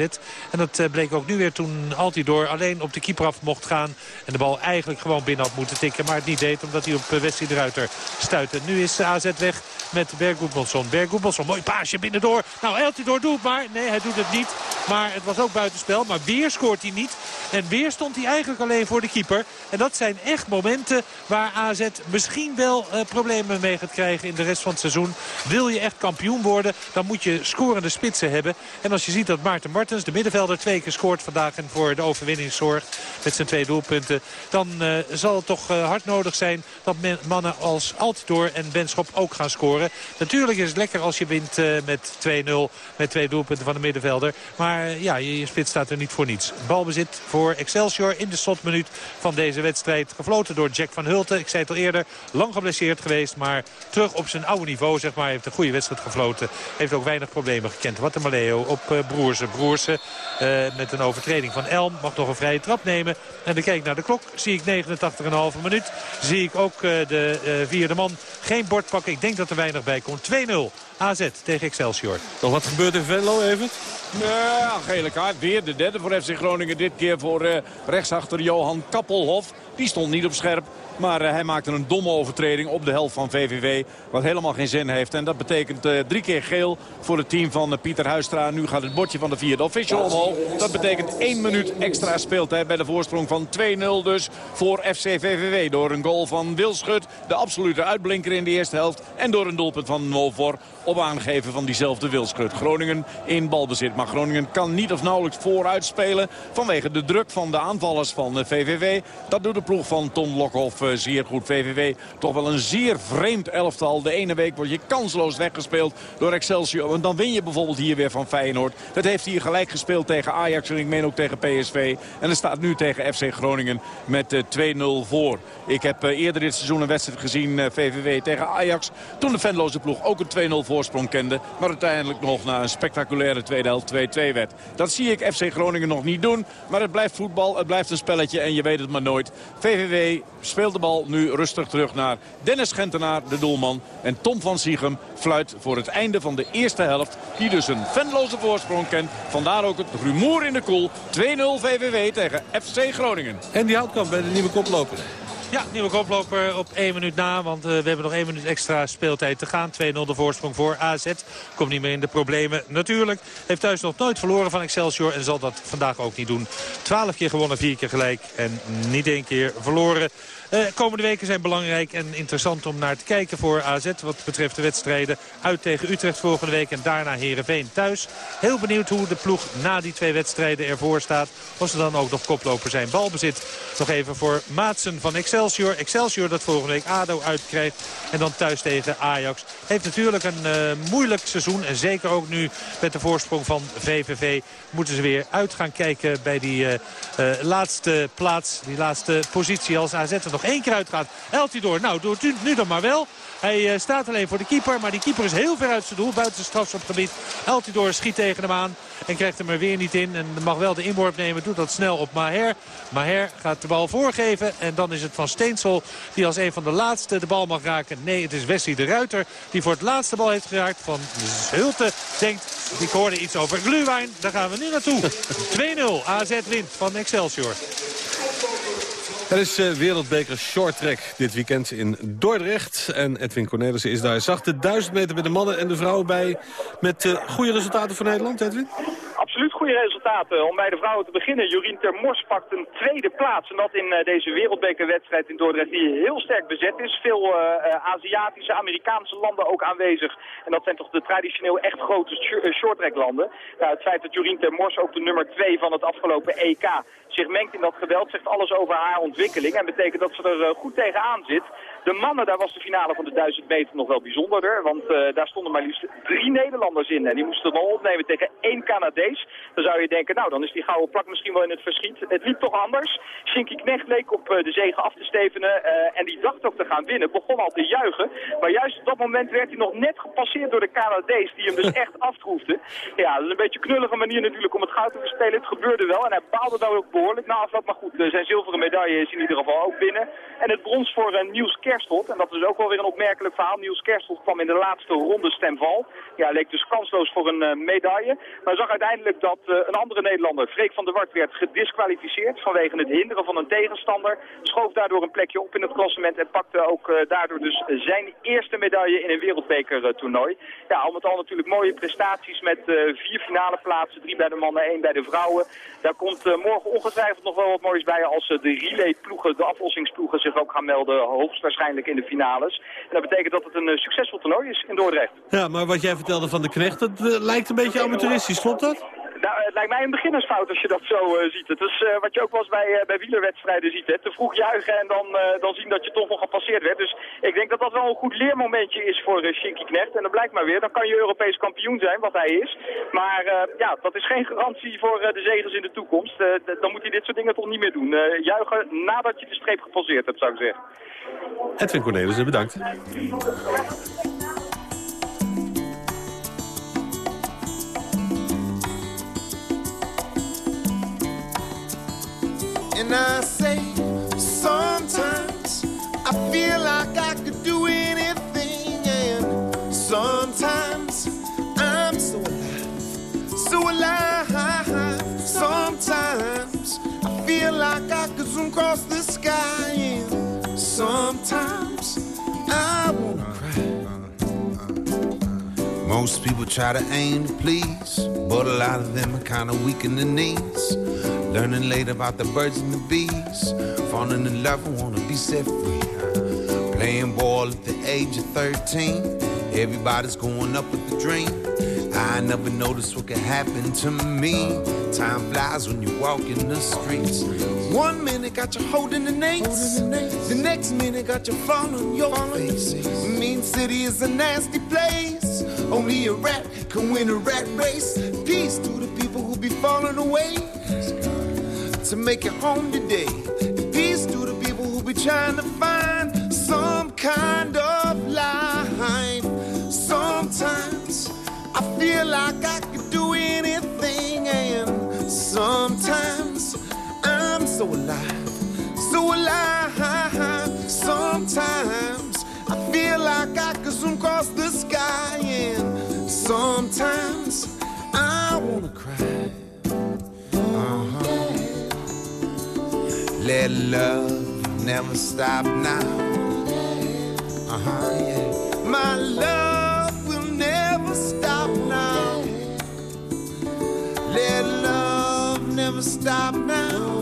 S6: En dat bleek ook nu weer toen Altidor alleen op de keeper af mocht gaan. En de bal eigenlijk gewoon binnen had moeten tikken. Maar het niet deed omdat hij op Wesley de stuitte. Nu is AZ weg met Berg Goedmanson. Berg Goedmanson, mooi paasje binnendoor. Nou, Altidor doet maar. Nee, hij doet het niet. Maar het was ook buitenspel. Maar weer scoort hij niet. En weer stond hij eigenlijk alleen voor de keeper. En dat zijn echt momenten waar AZ misschien wel problemen mee gaat krijgen in de rest van het seizoen. Wil je echt kampioen worden, dan moet je scorende spitsen hebben. En als je ziet dat Maarten Martens, de middenvelder, twee keer scoort vandaag en voor de overwinning zorgt met zijn twee doelpunten. Dan uh, zal het toch uh, hard nodig zijn dat mannen als Altidor en Benschop ook gaan scoren. Natuurlijk is het lekker als je wint met 2-0 met twee doelpunten van de middenvelder. Maar ja, je, je spits staat er niet voor niets. Balbezit voor Excelsior in de slotminuut van deze wedstrijd. Gefloten door Jack van Hulten. Ik zei het al eerder, lang geblesseerd geweest. Maar terug op zijn oude niveau, zeg maar. Heeft een goede wedstrijd gefloten. Heeft ook weinig problemen gekend. Wat de Maleo op uh, Broersen. Broersen uh, met een overtreding van Elm. Mag nog een vrije trap nemen. En dan kijk ik naar de klok. Zie ik 89,5 minuut. Zie ik ook uh, de vierde man geen bord pakken. Ik denk dat er weinig bij komt. 2-0 AZ tegen Excelsior.
S5: Toch wat gebeurt in Venlo even?
S7: Ja, gele kaart. Weer de derde voor FC Groningen. Dit keer voor uh, rechtsachter Johan Kappelhof. Die stond niet op scherp. Maar uh, hij maakte een domme overtreding op de helft van VVV. Wat helemaal geen zin heeft. En dat betekent uh, drie keer geel voor het team van uh, Pieter Huistra. Nu gaat het bordje van de vierde official omhoog. Dat betekent één minuut extra speeltijd bij de voorsprong van 2-0 dus voor FC VVV. Door een goal van Wilschut. De absolute uitblinker in de eerste helft. En door een doelpunt van Novor op aangeven van diezelfde Wilschut. Groningen in balbezit. Maar Groningen kan niet of nauwelijks vooruit spelen. Vanwege de druk van de aanvallers van de VVV. Dat doet de ploeg van Ton Lokhoff zeer goed. VVV toch wel een zeer vreemd elftal. De ene week word je kansloos weggespeeld door Excelsior. En dan win je bijvoorbeeld hier weer van Feyenoord. Dat heeft hier gelijk gespeeld tegen Ajax en ik meen ook tegen PSV. En er staat nu tegen FC Groningen met 2-0 voor. Ik heb eerder dit seizoen een wedstrijd gezien, VVV tegen Ajax. Toen de Venloze ploeg ook een 2-0 voorsprong kende. Maar uiteindelijk nog na een spectaculaire tweede helft 2-2 werd. Dat zie ik FC Groningen nog niet doen. Maar het blijft voetbal, het blijft een spelletje en je weet het maar nooit. VVV speelt de bal nu rustig terug naar Dennis Gentenaar, de doelman. En Tom van Siegem fluit voor het einde van de eerste helft. Die dus een venloze voorsprong kent. Vandaar ook het rumoer in de koel. 2-0 VVV tegen FC Groningen.
S5: En die houtkamp bij de nieuwe koploper.
S6: Ja, nieuwe koploper op één minuut na. Want uh, we hebben nog één minuut extra speeltijd te gaan. 2-0 de voorsprong voor AZ. Komt niet meer in de problemen. Natuurlijk heeft thuis nog nooit verloren van Excelsior. En zal dat vandaag ook niet doen. 12 keer gewonnen, 4 keer gelijk. En niet één keer verloren. Uh, komende weken zijn belangrijk en interessant om naar te kijken voor AZ. Wat betreft de wedstrijden uit tegen Utrecht volgende week en daarna Herenveen thuis. Heel benieuwd hoe de ploeg na die twee wedstrijden ervoor staat. Of ze dan ook nog koploper zijn. Balbezit nog even voor Maatsen van Excelsior. Excelsior dat volgende week ADO uitkrijgt. En dan thuis tegen Ajax. Heeft natuurlijk een uh, moeilijk seizoen. En zeker ook nu met de voorsprong van VVV moeten ze weer uit gaan kijken bij die uh, laatste plaats. Die laatste positie als AZ er nog nog één keer uitgaat. Eltidoor, nou doet u nu dan maar wel. Hij uh, staat alleen voor de keeper. Maar die keeper is heel ver uit zijn doel. Buiten het strafschopgebied. Eltidoor schiet tegen hem aan. En krijgt hem er weer niet in. En mag wel de inworp nemen. Doet dat snel op Maher. Maher gaat de bal voorgeven. En dan is het Van Steensel die als een van de laatste de bal mag raken. Nee, het is Wesley de Ruiter die voor het laatste bal heeft geraakt. Van Zulte denkt, ik hoorde iets over Gluwijn. Daar gaan we nu naartoe. 2-0. AZ wint van Excelsior.
S5: Er is uh, wereldbeker shorttrack dit weekend in Dordrecht. En Edwin Cornelissen is daar. Zag de 1000 meter bij de mannen en de vrouwen bij. Met uh, goede resultaten voor Nederland, Edwin?
S10: Goede resultaten. Om bij de vrouwen te beginnen. Jorien Termors pakt een tweede plaats. En dat in uh, deze wereldbekerwedstrijd in Dordrecht die heel sterk bezet is. Veel Aziatische, Amerikaanse landen ook aanwezig. En dat zijn toch de traditioneel echt grote sh shorttrack landen. Nou, het feit dat Jorien Termors ook de nummer 2 van het afgelopen EK zich mengt in dat geweld, zegt alles over haar ontwikkeling. En betekent dat ze er goed tegenaan zit. De mannen, daar was de finale van de 1000 meter nog wel bijzonderder. Want uh, daar stonden maar liefst drie Nederlanders in. En die moesten wel opnemen tegen één Canadees. Dan zou je denken, nou dan is die gouden plak misschien wel in het verschiet. Het liep toch anders. Shinky Knecht leek op uh, de zegen af te stevenen. en die dacht ook te gaan winnen. Begon al te juichen. Maar juist op dat moment werd hij nog net gepasseerd door de Canadees. Die hem dus echt aftroefde. Ja, dat is een beetje een knullige manier natuurlijk om het goud te verspelen. Het gebeurde wel. En hij baalde daar ook behoorlijk na afloop. Maar goed, zijn zilveren medaille is in ieder geval ook binnen. En het brons voor uh, Niels Kerk En dat is ook wel weer een opmerkelijk verhaal. Niels Kerstelt kwam in de laatste ronde stemval. Ja, leek dus kansloos voor een eh, medaille. Maar zag uiteindelijk dat eh, een andere Nederlander, Freek van der Wart, werd gedisqualificeerd vanwege het hinderen van een tegenstander. Schoof daardoor een plekje op in het klassement en pakte ook eh, daardoor dus zijn eerste medaille in een wereldbekertoernooi. Ja, al met al natuurlijk mooie prestaties met vier finale plaatsen. Drie bij de mannen, één bij de vrouwen. Daar komt morgen ongetwijfeld nog wel wat moois bij als de relayploegen, de aflossingsploegen zich ook gaan melden. Hoogstwaarschijnlijk in de finales. En dat betekent dat het een succesvol toernooi is in Dordrecht.
S5: Ja, maar wat jij vertelde van de knecht, dat lijkt een beetje amateuristisch, klopt dat?
S10: Nou, het lijkt mij een beginnersfout als je dat zo uh, ziet. Het is uh, wat je ook wel eens bij, uh, bij wielerwedstrijden ziet. Hè? Te vroeg juichen en dan, dan zien dat je toch nog gepasseerd werd. Dus ik denk dat dat wel een goed leermomentje is voor Shinky Knecht. En dat blijkt maar weer. Dan kan je Europees kampioen zijn, wat hij is. Maar ja, dat is geen garantie voor de zegers in de toekomst. dan moet hij dit soort dingen toch niet meer doen. juichen nadat je de streep gepasseerd hebt, zou ik zeggen.
S5: Edwin Cornelissen, bedankt.
S11: And I say, sometimes I feel like I could do anything, and sometimes I'm so alive, so alive. Sometimes I feel like I could zoom across the sky, and sometimes I wanna cry. Most people try to aim to please, but a lot of them are kinda weak in the knees. Learning late about the birds and the bees. Falling in love and wanna be set free. Playing ball at the age of 13. Everybody's going up with the dream. I never noticed what could happen to me. Time flies when you walk in the streets. One minute got you holding the nates. The next minute got you falling your face. Mean City is a nasty place. Only a rat can win a rat race. Peace to the people who be falling away to make it home today. Peace to the people who be trying to find some kind of life. Sometimes I feel like I could do anything, and sometimes I'm so alive, so alive. Sometimes I feel like I could zoom across the sky, and sometimes I wanna cry. Uh-huh. Let love never stop now. Uh huh, yeah. My love will never stop now. Let love never stop now.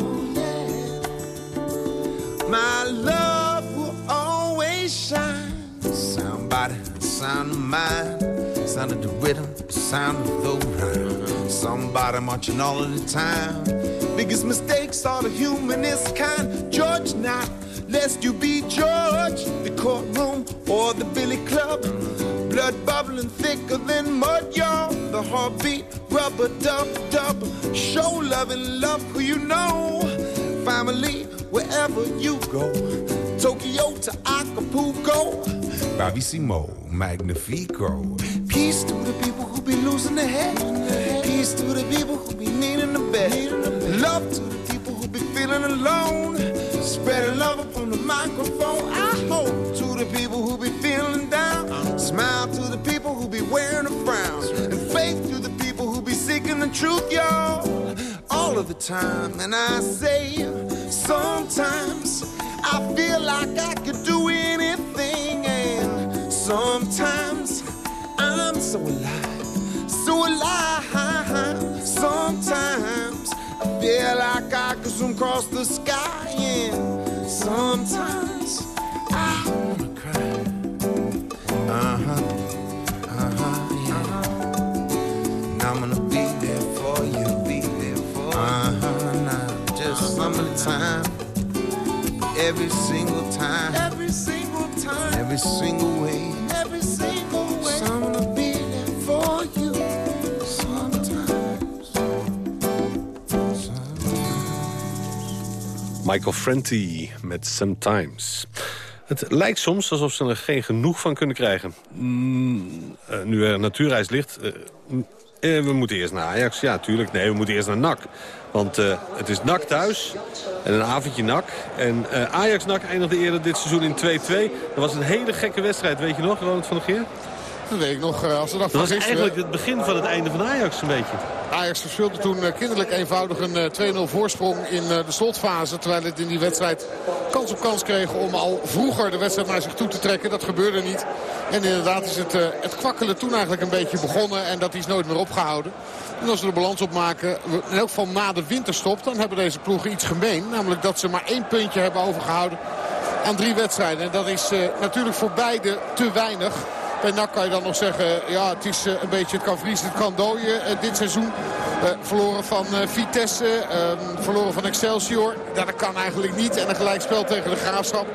S11: My love will always shine. Somebody, sound of mine, sound of the rhythm, sound of the rhyme. Somebody marching all of the time biggest mistakes are the humanist kind. Judge not, lest you be judged. The courtroom or the billy club. Blood bubbling thicker than mud, y'all. The heartbeat, rubber dub dub. Show love and love who you know. Family, wherever you go. Tokyo to Acapulco. Bravissimo, magnifico. Peace to the people who be losing their head. Peace to the people who be needing the bed. Love to the people who be feeling alone. Spread love upon the microphone. I hope to the people who be feeling down. Smile to the people who be wearing a frown. And faith to the people who be seeking the truth, y'all. All of the time. And I say, sometimes I feel like I could do anything. And sometimes I'm so alive, so alive. Sometimes I feel like I could zoom across the sky, and sometimes I wanna cry. Uh huh, uh huh, yeah. And I'm gonna be there for you, be there for you. Uh huh, now just some of the time, every single time, every single time, every single way, every single
S5: Michael Franti met Sometimes. Het lijkt soms alsof ze er geen genoeg van kunnen krijgen. Mm, uh, nu er natuurreis ligt, uh, Eh, we moeten eerst naar Ajax. Ja, tuurlijk. Nee, we moeten eerst naar NAC. Want het is NAC thuis en een avondje NAC. En Ajax-NAC eindigde eerder dit seizoen in 2-2. Dat was een hele gekke wedstrijd, weet je nog, Ronald van der Geer?
S12: Dat weet ik nog. Als dat
S5: was eigenlijk het begin van het einde van Ajax een beetje.
S12: Ajax verspeelde toen kinderlijk eenvoudig een 2-0 voorsprong in de slotfase. Terwijl het in die wedstrijd kans op kans kreeg om al vroeger de wedstrijd naar zich toe te trekken. Dat gebeurde niet. En inderdaad is het, het kwakkelen toen eigenlijk een beetje begonnen. En dat is nooit meer opgehouden. En als we de balans opmaken, in elk geval na de winterstop... dan hebben deze ploegen iets gemeen. Namelijk dat ze maar één puntje hebben overgehouden aan drie wedstrijden. En dat is uh, natuurlijk voor beide te weinig. Bij NAC kan je dan nog zeggen, ja, het is uh, een beetje, het kan vriezen, het kan dooien uh, dit seizoen. verloren van Vitesse, ehm, verloren van Excelsior. Ja, dat kan eigenlijk niet. En een gelijkspel tegen de Graafschap.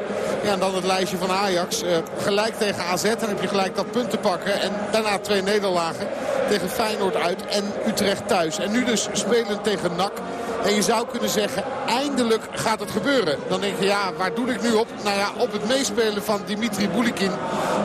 S12: Ja, en dan het lijstje van Ajax. gelijk tegen AZ, dan heb je gelijk dat punt te pakken. En daarna twee nederlagen tegen Feyenoord uit en Utrecht thuis. En nu dus spelen tegen NAC. En je zou kunnen zeggen, eindelijk gaat het gebeuren. Dan denk je, ja, waar doe ik nu op? Nou ja, op het meespelen van Dimitri Boulikin.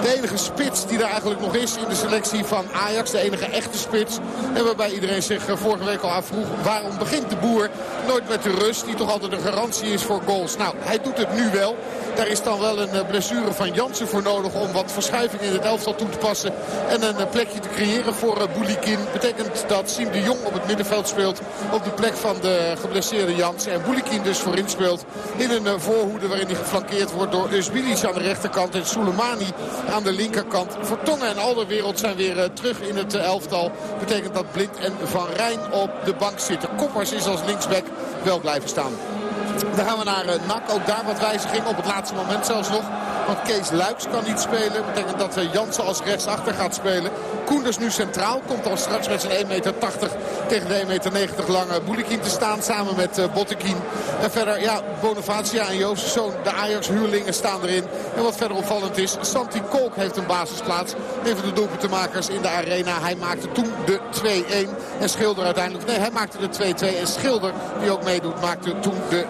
S12: De enige spits die er eigenlijk nog is in de selectie van Ajax. De enige echte spits. En waarbij iedereen zich eh, vorige week al afvroeg... waarom begint de boer nooit met de rust... die toch altijd een garantie is voor goals. Nou, hij doet het nu wel. Daar is dan wel een eh, blessure van Jansen voor nodig... om wat verschuiving in het elftal toe te passen... en een eh, plekje te creëren voor Boulikin. Betekent dat Siem de Jong op het middenveld speelt... op de plek van de geblesseerde Jansen. En Boulikin dus voorin speelt in een voorhoede... waarin hij geflankeerd wordt door Usbilic aan de rechterkant... en Soleimani aan de linkerkant. Vertongen en Alderwereld zijn weer terug in het elftal. Betekent dat Blind en Van Rijn op de bank zitten. Koppers is als linksback wel blijven staan. Dan gaan we naar uh, NAC. Ook daar wat wijziging op het laatste moment zelfs nog. Want Kees Luiks kan niet spelen. Dat betekent dat uh, Jansen als rechtsachter gaat spelen. Koenders nu centraal. Komt dan straks met zijn 1,80 meter tegen de 1,90 meter lange Boulikin te staan. Samen met uh, Bottekin. En verder, ja, Bonavacia en Joost de Ajax-huurlingen staan erin. En wat verder opvallend is, Santi Kolk heeft een basisplaats. Een van de doelpuntenmakers in de arena. Hij maakte toen de 2-1. En Schilder uiteindelijk, nee, hij maakte de 2-2. En Schilder, die ook meedoet, maakte toen de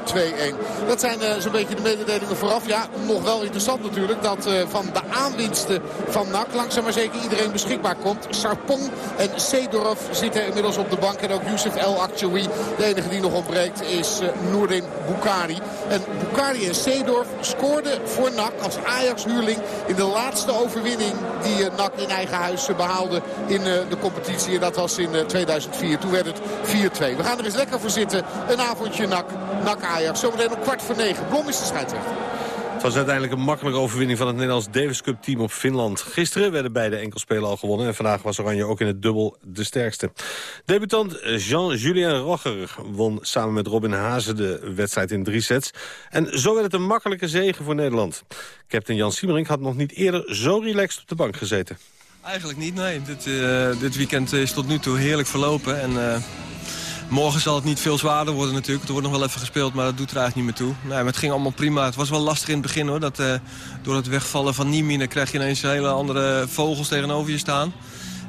S12: 2-1. Dat zijn uh, zo'n beetje de mededelingen vooraf. Ja, nog wel interessant natuurlijk dat uh, van de aanwinsten van NAC langzaam maar zeker iedereen beschikbaar komt. Sarpong en Seedorf zitten inmiddels op de bank. En ook Youssef El Achoui. De enige die nog ontbreekt is uh, Noordin Bukari. En Bukari en Seedorf scoorden voor NAC als Ajax-huurling in de laatste overwinning die uh, NAC in eigen huis behaalde in de competitie. En dat was in 2004. Toen werd het 4-2. We gaan er eens lekker voor zitten. Een avondje NAC. NAC Ajax. Zometeen om kwart voor negen. Blom is de scheidsrechter.
S5: Het was uiteindelijk een makkelijke overwinning van het Nederlands Davis Cup team op Finland. Gisteren werden beide enkelspelen al gewonnen en vandaag was Oranje ook in het dubbel de sterkste. Debutant Jean-Julien Rogger won samen met Robin Hazen de wedstrijd in drie sets. En zo werd het een makkelijke zege voor Nederland. Captain Jan Siemerink had nog niet eerder zo relaxed op de bank gezeten.
S13: Eigenlijk niet, nee. Dit, uh, dit weekend is tot nu toe heerlijk verlopen en... Uh Morgen zal het niet veel zwaarder worden natuurlijk. Er wordt nog wel even gespeeld, maar dat doet er eigenlijk niet meer toe. Nee, maar het ging allemaal prima. Het was wel lastig in het begin hoor. Dat, uh, door het wegvallen van Niemine krijg je ineens hele andere vogels tegenover je staan.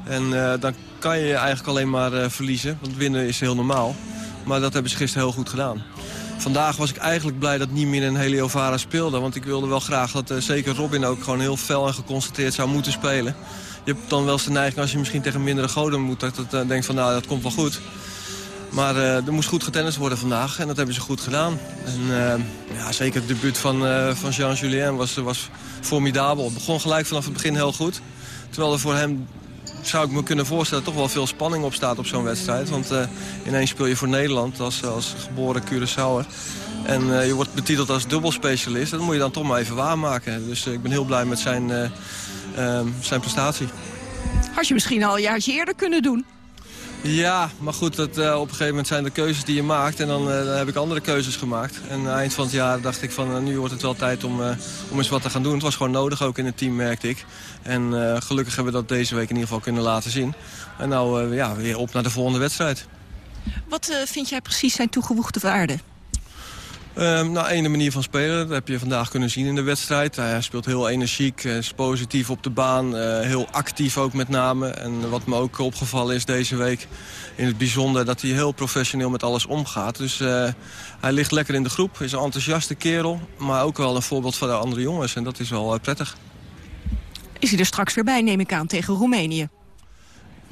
S13: En uh, dan kan je eigenlijk alleen maar uh, verliezen. Want winnen is heel normaal. Maar dat hebben ze gisteren heel goed gedaan. Vandaag was ik eigenlijk blij dat Niemin en Heliovara speelden. Want ik wilde wel graag dat zeker Robin ook gewoon heel fel en geconcentreerd zou moeten spelen. Je hebt dan wel eens de neiging als je misschien tegen mindere goden moet... dat je denkt van nou dat komt wel goed. Maar uh, er moest goed getennist worden vandaag en dat hebben ze goed gedaan. En, uh, ja, zeker het debuut van, uh, van Jean-Julien was, was formidabel. Het begon gelijk vanaf het begin heel goed. Terwijl er voor hem, zou ik me kunnen voorstellen, toch wel veel spanning op staat op zo'n wedstrijd. Want ineens speel je voor Nederland als, als geboren Curaçaoer. En je wordt betiteld als dubbelspecialist. Dat moet je dan toch maar even waarmaken. Dus ik ben heel blij met zijn, zijn prestatie.
S14: Had je misschien al een eerder kunnen doen?
S13: Ja, maar goed, dat, uh, op een gegeven moment zijn de keuzes die je maakt. En dan, dan heb ik andere keuzes gemaakt. En eind van het jaar dacht ik van uh, nu wordt het wel tijd om, om eens wat te gaan doen. Het was gewoon nodig ook in het team, merkte ik. En gelukkig hebben we dat deze week in ieder geval kunnen laten zien. En nou ja, weer op naar de volgende wedstrijd.
S14: Wat vind jij precies zijn toegevoegde waarde?
S13: Um, nou, ene manier van spelen, dat heb je vandaag kunnen zien in de wedstrijd. Hij speelt heel energiek, is positief op de baan, uh, heel actief ook met name. En wat me ook opgevallen is deze week in het bijzonder... dat hij heel professioneel met alles omgaat. Dus uh, hij ligt lekker in de groep, is een enthousiaste kerel... maar ook wel een voorbeeld voor de andere jongens en dat is wel prettig.
S14: Is hij er straks weer bij, neem ik aan, tegen Roemenië?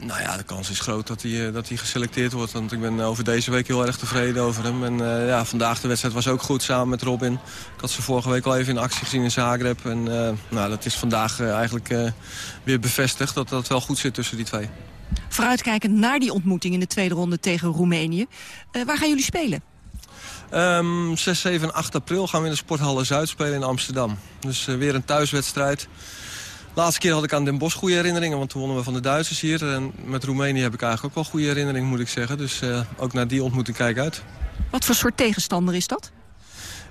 S13: Nou ja, de kans is groot dat hij, dat hij geselecteerd wordt. Want ik ben over deze week heel erg tevreden over hem. En uh, ja, vandaag de wedstrijd was ook goed samen met Robin. Ik had ze vorige week al even in actie gezien in Zagreb. En uh, nou, dat is vandaag eigenlijk weer bevestigd dat dat wel goed zit tussen die twee.
S14: Vooruitkijkend naar die ontmoeting in de tweede ronde tegen Roemenië. waar gaan jullie spelen?
S13: Um, 6, 7 en 8 april gaan we in de Sporthalle Zuid spelen in Amsterdam. Dus weer een thuiswedstrijd. Laatste keer had ik aan Den Bosch goede herinneringen, want toen wonnen we van de Duitsers hier. En met Roemenië heb ik eigenlijk ook wel goede herinneringen, moet ik zeggen. Dus uh, ook naar die ontmoeting kijk uit.
S14: Wat voor soort tegenstander is dat?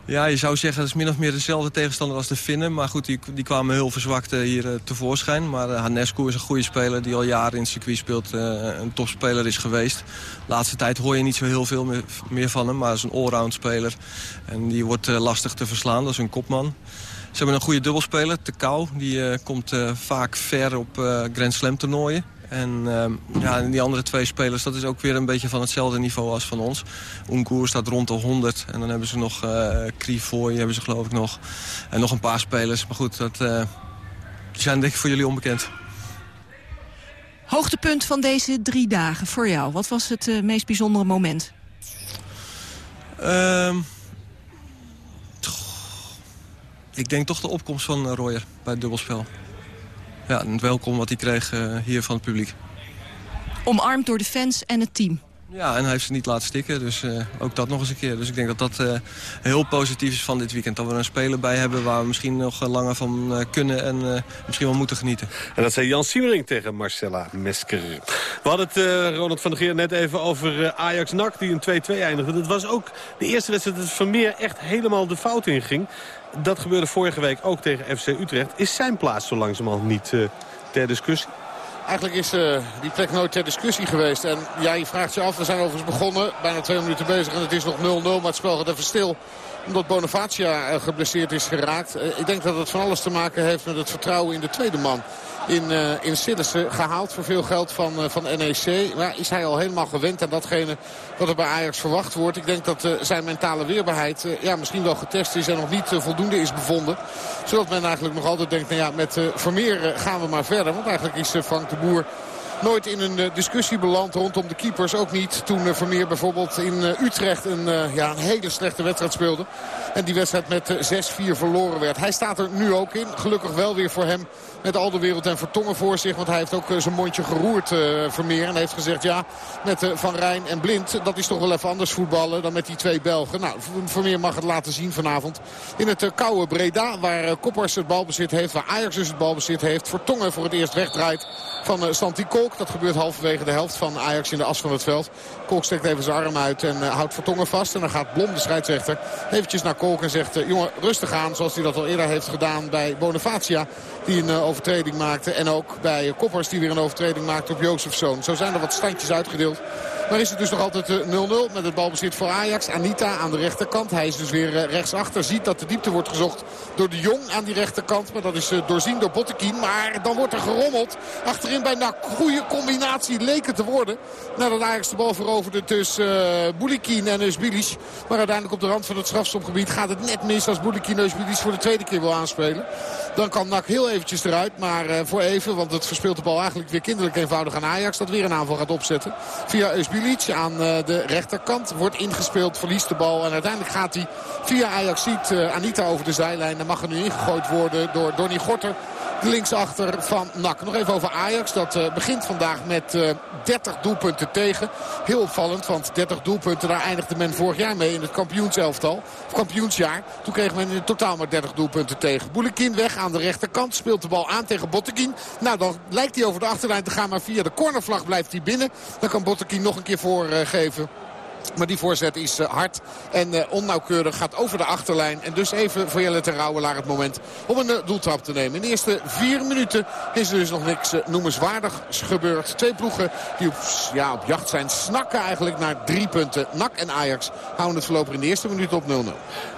S13: Ja, je zou zeggen dat is min of meer dezelfde tegenstander als de Finnen. Maar goed, die, die kwamen heel verzwakt uh, hier uh, tevoorschijn. Maar uh, Hanescu is een goede speler die al jaren in het circuit speelt. een topspeler is geweest. De laatste tijd hoor je niet zo heel veel meer, meer van hem. Maar hij is een allround speler. En die wordt lastig te verslaan. Dat is een kopman. Ze hebben een goede dubbelspeler, Tekau. Die komt vaak ver op Grand Slam toernooien. En uh, ja, die andere twee spelers, dat is ook weer een beetje van hetzelfde niveau als van ons. Unkoer staat rond de 100. En dan hebben ze nog uh, Krivoy, hebben ze geloof ik nog. En nog een paar spelers. Maar goed, dat uh, zijn denk ik voor jullie onbekend.
S14: Hoogtepunt van deze drie dagen voor jou. Wat was het uh, meest bijzondere moment?
S13: Uh, ik denk toch de opkomst van Royer bij het dubbelspel ja, een welkom wat hij kreeg uh, hier van het publiek.
S14: Omarmd door de fans en het team.
S13: Ja, en hij heeft ze niet laten stikken, dus uh, ook dat nog eens een keer. Dus ik denk dat dat uh, heel positief is van dit weekend. Dat we er een speler bij hebben waar we misschien nog langer van kunnen en misschien wel moeten genieten.
S5: En dat zei Jan Siemering tegen Marcella Mesker. We hadden het, Ronald van der Geer, net even over Ajax-NAC die een 2-2 eindigde. Dat was ook de eerste wedstrijd dat Vermeer echt helemaal de fout inging. Dat gebeurde vorige week ook tegen FC Utrecht. Is zijn plaats zo langzamerhand niet uh, ter discussie?
S12: Eigenlijk is uh, die plek nooit ter discussie geweest. En ja, je vraagt je af, we zijn overigens begonnen. Bijna twee minuten bezig en het is nog 0-0. Maar het spel gaat even stil omdat Bonifacia uh, geblesseerd is geraakt. ik denk dat het van alles te maken heeft met het vertrouwen in de tweede man in, uh, in Sillissen. Gehaald voor veel geld van, van NEC. Maar is hij al helemaal gewend aan datgene wat er bij Ajax verwacht wordt. Ik denk dat zijn mentale weerbaarheid ja, misschien wel getest is en nog niet voldoende is bevonden. Zodat men eigenlijk nog altijd denkt, nou ja, met Vermeer gaan we maar verder. Want eigenlijk is Frank de Boer nooit in een discussie beland rondom de keepers. Ook niet toen Vermeer bijvoorbeeld in Utrecht een, ja, een hele slechte wedstrijd speelde. En die wedstrijd met 6-4 verloren werd. Hij staat er nu ook in. Gelukkig wel weer voor hem met al de wereld en Vertongen voor zich. Want hij heeft ook zijn mondje geroerd, uh, Vermeer. En heeft gezegd, ja, met Van Rijn en Blind... dat is toch wel even anders voetballen dan met die twee Belgen. Nou, Vermeer mag het laten zien vanavond. In het uh, koude Breda, waar Koppers het balbezit heeft... waar Ajax dus het balbezit heeft. Vertongen voor het eerst wegdraait van Santi Kolk. Dat gebeurt halverwege de helft van Ajax in de as van het veld. Kolk steekt even zijn arm uit en houdt Vertongen vast. En dan gaat Blom, de scheidsrechter, eventjes naar Kolk en zegt... jongen, rustig aan, zoals hij dat al eerder heeft gedaan bij Bonifacia. Die een overtreding maakte. En ook bij Koppers die weer een overtreding maakte op Jozefzoon. Zo zijn er wat standjes uitgedeeld. Maar is het dus nog altijd 0-0 met het balbezit voor Ajax. Anita aan de rechterkant. Hij is dus weer rechtsachter. Ziet dat de diepte wordt gezocht door de Jong aan die rechterkant. Maar dat is doorzien door Bottekin. Maar dan wordt er gerommeld. Achterin bij nou goede combinatie leek het te worden. Nadat Ajax de bal veroverde tussen uh, en Eusbilis. Maar uiteindelijk op de rand van het strafstopgebied gaat het net mis als Boulikin Eusbilis voor de tweede keer wil aanspelen. Dan kan Nak heel eventjes eruit. Maar voor even, want het verspeelt de bal eigenlijk weer kinderlijk eenvoudig aan Ajax. Dat weer een aanval gaat opzetten. Via Aan uh, de rechterkant. Wordt ingespeeld, verliest de bal. En uiteindelijk gaat hij via Ajax ziet uh, Anita over de zijlijn. Dan mag er nu ingegooid worden door Donny Gorter linksachter van NAC. Nog even over Ajax. Dat uh, begint vandaag met uh, 30 doelpunten tegen. Heel opvallend, want 30 doelpunten, daar eindigde men vorig jaar mee in het kampioenselftal. Of kampioensjaar. Toen kreeg men in totaal maar 30 doelpunten tegen. Boelekin weg aan de rechterkant. Speelt de bal aan tegen Bottekin. Nou, dan lijkt hij over de achterlijn te gaan. Maar via de cornervlag blijft hij binnen. Dan kan Bottekin nog een keer voorgeven. Maar die voorzet is uh, hard en uh, onnauwkeurig. Gaat over de achterlijn. En dus even voor Jelle Terouwelaar het moment om een uh, doeltrap te nemen. In de eerste vier minuten is er dus nog niks noemenswaardigs gebeurd. Twee ploegen die op, ja, op jacht zijn snakken eigenlijk naar drie punten. NAC en Ajax houden het voorlopig in de eerste minuut op 0-0.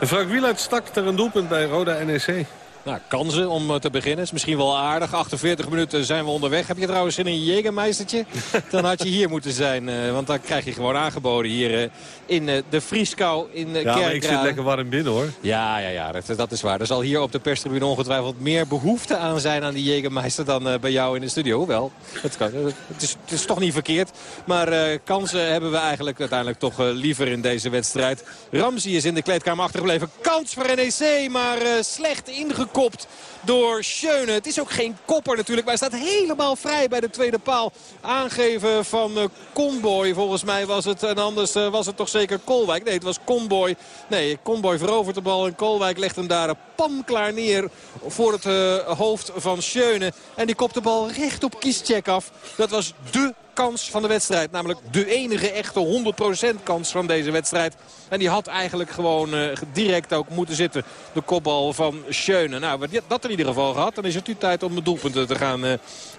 S5: Frank Wieluid stak er een doelpunt bij Roda NEC.
S8: Nou, kansen om te beginnen. Is misschien wel aardig. 48 minuten zijn we onderweg. Heb je trouwens in een Jägermeistertje? Dan had je hier moeten zijn. want dan krijg je gewoon aangeboden hier in de Frieskou in
S5: Ja, maar ik zit lekker warm binnen hoor.
S8: Ja, ja, ja dat, dat is waar. Er zal hier op de perstribune ongetwijfeld meer behoefte aan zijn aan die Jägermeister dan bij jou in de studio. Wel, het, kan, het, is, het is toch niet verkeerd. Maar kansen hebben we eigenlijk uiteindelijk toch liever in deze wedstrijd. Ramsey is in de kleedkamer achtergebleven. Kans voor NEC, maar slecht ingekopt door Schöne. Het is ook geen kopper natuurlijk, maar hij staat helemaal vrij bij de tweede paal. Aangeven van uh, Conboy, volgens mij was het. En anders uh, was het toch zeker Kolwijk. Nee, het was Conboy. Nee, Conboy verovert de bal en Kolwijk legt hem daar pan klaar neer voor het uh, hoofd van Schöne. En die kopt de bal recht op Kieschek af. Dat was dé kans van de wedstrijd. Namelijk de enige echte 100% kans van deze wedstrijd. En die had eigenlijk gewoon uh, direct ook moeten zitten. De kopbal van Schöne. Nou, dat in ieder geval gehad. Dan is het nu tijd om de doelpunten te gaan uh,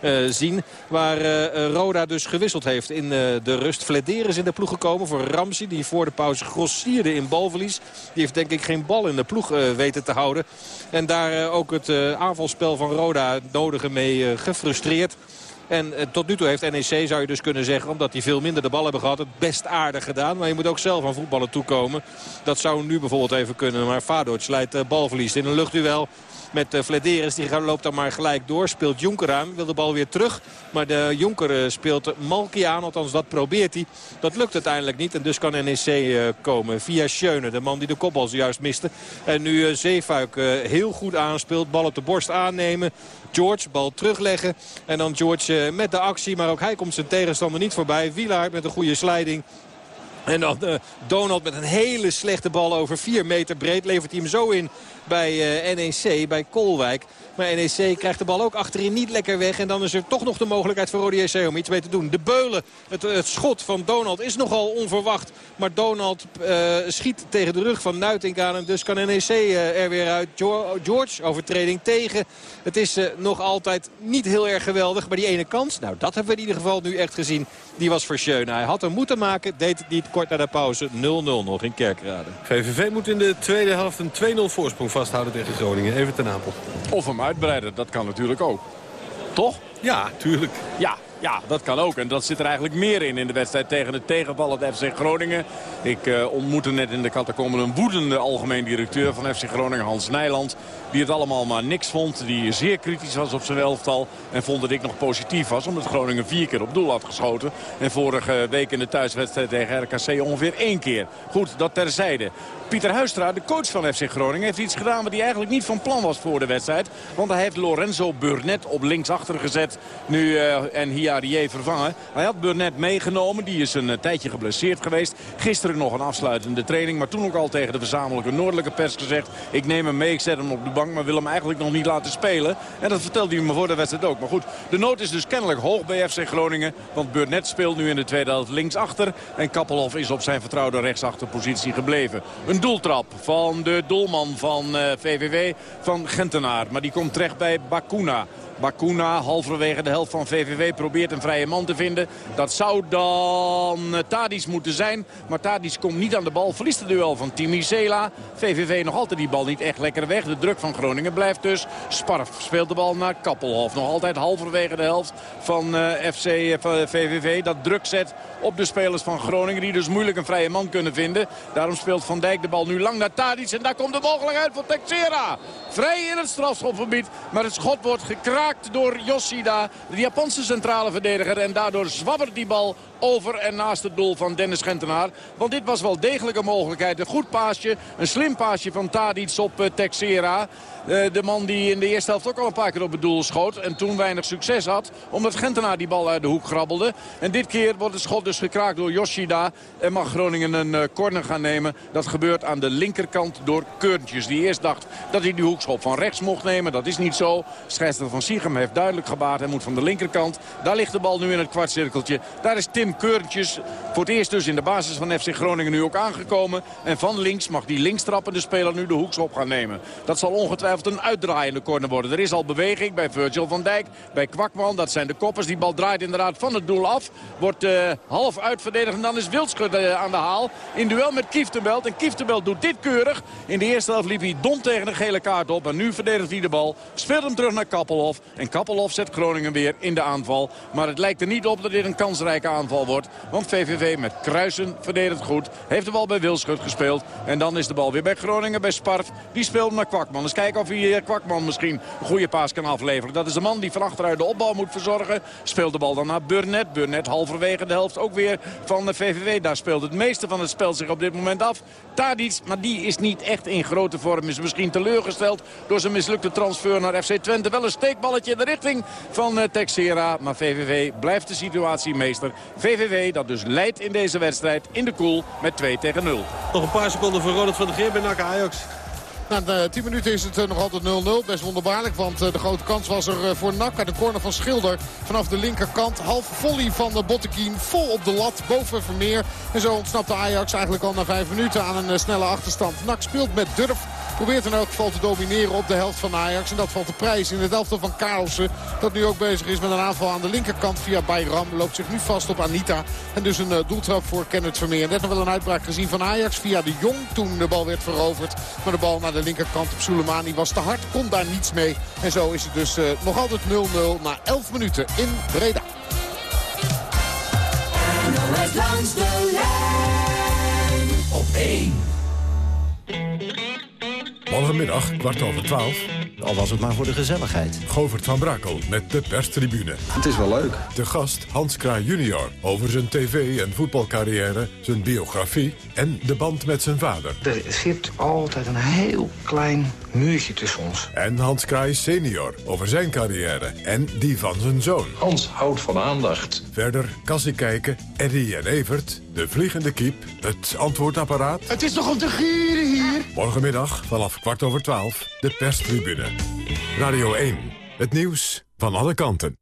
S8: uh, zien. Waar Roda dus gewisseld heeft in de rust. Fleder is in de ploeg gekomen voor Ramsey. Die voor de pauze grossierde in balverlies. Die heeft denk ik geen bal in de ploeg weten te houden. En daar ook het aanvalspel van Roda nodige mee gefrustreerd. En eh, tot nu toe heeft NEC, zou je dus kunnen zeggen... omdat die veel minder de bal hebben gehad, het best aardig gedaan. Maar je moet ook zelf aan voetballen toekomen. Dat zou nu bijvoorbeeld even kunnen. Maar Vadoc leidt uh, balverlies in een luchtduel met uh, Flederis. Die loopt dan maar gelijk door. Speelt Jonker aan. Wil de bal weer terug. Maar de Jonker speelt Malki aan. Althans dat probeert hij. Dat lukt uiteindelijk niet. En dus kan NEC komen via Schöne. De man die de kopbal zojuist miste. En nu Zeefuik heel goed aanspeelt. Bal op de borst aannemen. George, bal terugleggen. En dan George met de actie. Maar ook hij komt zijn tegenstander niet voorbij. Wielaert met een goede slijding. En dan uh, Donald met een hele slechte bal over 4 meter breed. Levert hij hem zo in bij uh, NEC, bij Kolwijk. Maar NEC krijgt de bal ook achterin niet lekker weg. En dan is er toch nog de mogelijkheid voor Rode JC om iets mee te doen. De beulen, het, het schot van Donald is nogal onverwacht. Maar Donald uh, schiet tegen de rug van Nuitink aan. En dus kan NEC uh, er weer uit. George, overtreding tegen. Het is uh, nog altijd niet heel erg geweldig. Maar die ene kans, nou dat hebben we in ieder geval nu echt gezien. Die was voor Schöne. Hij had hem moeten maken, deed het niet kort na de pauze. 0-0 nog in Kerkrade.
S5: VVV moet in de tweede helft een 2-0 voorsprong vasthouden tegen Groningen. Even ten Apel.
S7: Of hem uitbreiden, dat kan natuurlijk ook. Toch?
S5: Ja, tuurlijk.
S7: Ja, ja, dat kan ook. En dat zit er eigenlijk meer in in de wedstrijd tegen het tegenvallend FC Groningen. Ik uh, ontmoette net in de catacomben een woedende algemeen directeur van FC Groningen, Hans Nijland. Die het allemaal maar niks vond. Die zeer kritisch was op zijn elftal. En vond dat ik nog positief was. Omdat Groningen vier keer op doel had geschoten. En vorige week in de thuiswedstrijd tegen RKC ongeveer één keer. Goed, dat terzijde. Pieter Huistra, de coach van FC Groningen, heeft iets gedaan wat hij eigenlijk niet van plan was voor de wedstrijd. Want hij heeft Lorenzo Burnett op linksachter gezet nu uh, en Hiarie vervangen. Hij had Burnett meegenomen, die is een uh, tijdje geblesseerd geweest. Gisteren nog een afsluitende training, maar toen ook al tegen de verzamelijke noordelijke pers gezegd... ik neem hem mee, ik zet hem op de bank, maar wil hem eigenlijk nog niet laten spelen. En dat vertelde hij me voor de wedstrijd ook. Maar goed, de nood is dus kennelijk hoog bij FC Groningen. Want Burnett speelt nu in de tweede helft linksachter. En Kappelhof is op zijn vertrouwde rechtsachterpositie gebleven. Een doeltrap van de doelman van uh, VVV, van Gentenaar. Maar die komt terecht bij Bakuna. Bakuna, halverwege de helft van VVV, probeert een vrije man te vinden. Dat zou dan Tadis moeten zijn. Maar Tadis komt niet aan de bal. Verliest het duel van Timi Zela. VVV nog altijd die bal niet echt lekker weg. De druk van Groningen blijft dus. Sparf speelt de bal naar Kappelhof. Nog altijd halverwege de helft van uh, FC uh, VVV. Dat druk zet op de spelers van Groningen. Die dus moeilijk een vrije man kunnen vinden. Daarom speelt Van Dijk de bal nu lang naar Tadic. En daar komt de mogelijkheid voor Texera. Vrij in het strafschopgebied. Maar het schot wordt gekraakt door Yoshida. De Japanse centrale verdediger. En daardoor zwabbert die bal over en naast het doel van Dennis Gentenaar. Want dit was wel degelijk een mogelijkheid. Een goed paasje, een slim paasje van Tadic op uh, Texera. Uh, de man die in de eerste helft ook al een paar keer op het doel schoot. En toen weinig succes had. Omdat Gentenaar die bal uit de hoek grabbelde. En dit keer wordt het schot dus gekraakt door Yoshida. En mag Groningen een uh, corner gaan nemen. Dat gebeurt aan de linkerkant door Keurntjes. Die eerst dacht dat hij die hoekschop van rechts mocht nemen. Dat is niet zo. Scheidsrechter van Wiegem heeft duidelijk gebaard. Hij moet van de linkerkant. Daar ligt de bal nu in het kwartcirkeltje. Daar is Tim Keurtjes voor het eerst dus in de basis van FC Groningen nu ook aangekomen. En van links mag die linkstrappende speler nu de hoekschop gaan nemen. Dat zal ongetwijfeld een uitdraaiende corner worden. Er is al beweging bij Virgil van Dijk, bij Kwakman. Dat zijn de koppers. Die bal draait inderdaad van het doel af. Wordt uh, half uitverdedigd en dan is Wildschut uh, aan de haal. In duel met Kieftenbelt. En Kieftenbelt doet dit keurig. In de eerste helft liep hij dom tegen een gele kaart op. En nu verdedigt hij de bal. Speelt hem terug naar Kappelhof. En Kappelhof zet Groningen weer in de aanval. Maar het lijkt er niet op dat dit een kansrijke aanval wordt. Want VVV met Kruisen verdedigt goed. Heeft de bal bij Wilschut gespeeld. En dan is de bal weer bij Groningen, bij Sparf. Die speelt naar Kwakman. Eens kijken of hij eh, Kwakman misschien een goede paas kan afleveren. Dat is de man die van achteruit de opbouw moet verzorgen. Speelt de bal dan naar Burnett. Burnett halverwege de helft ook weer van de VVV. Daar speelt het meeste van het spel zich op dit moment af. Tadic, maar die is niet echt in grote vorm. Is misschien teleurgesteld door zijn mislukte transfer naar FC Twente. Wel een steekballetje in de richting van uh, Texera. Maar VVV blijft de situatie meester. Dat dus leidt in deze wedstrijd in de koel met 2 tegen 0.
S5: Nog een paar seconden voor Ronald van der Geer bij NAC Ajax.
S12: Na 10 minuten is het eh, nog altijd 0-0. Best wonderbaarlijk, want eh, de grote kans was er eh, voor Nak. De corner van Schilder vanaf de linkerkant. Half volley van de Bottekin. Vol op de lat, boven Vermeer. En zo ontsnapte Ajax eigenlijk al na 5 minuten aan een snelle achterstand. Nak speelt met durf. Probeert in elk geval te domineren op de helft van Ajax. En dat valt de prijs in het elftal van Karelsen. Dat nu ook bezig is met een aanval aan de linkerkant via Bayram. Loopt zich nu vast op Anita. En dus een doeltrap voor Kenneth Vermeer. Net nog wel een uitbraak gezien van Ajax via de Jong. Toen de bal werd veroverd. Maar de bal naar de linkerkant op Soleimani was te hard. Kon daar niets mee. En zo is het dus uh, nog altijd 0-0 na 11 minuten in Breda.
S15: NOS langs de lijn op 1.
S3: Morgenmiddag, kwart over twaalf.
S16: Al was het maar voor de gezelligheid.
S3: Govert van Brakel met de perstribune.
S16: Het is wel leuk.
S3: De gast Hans Kraai junior over zijn tv- en voetbalcarrière, zijn biografie en de band met zijn vader.
S17: Er zit altijd een heel klein muurtje tussen ons.
S3: En Hans Kraai senior over zijn carrière en die van zijn zoon.
S16: Hans houdt van aandacht.
S3: Verder Kassie kijken, Eddie en Evert, de vliegende kiep, het antwoordapparaat.
S18: Het is toch om te gieren hier?
S3: Morgenmiddag vanaf kwart over twaalf, de perstribune. Radio 1, het nieuws van alle kanten.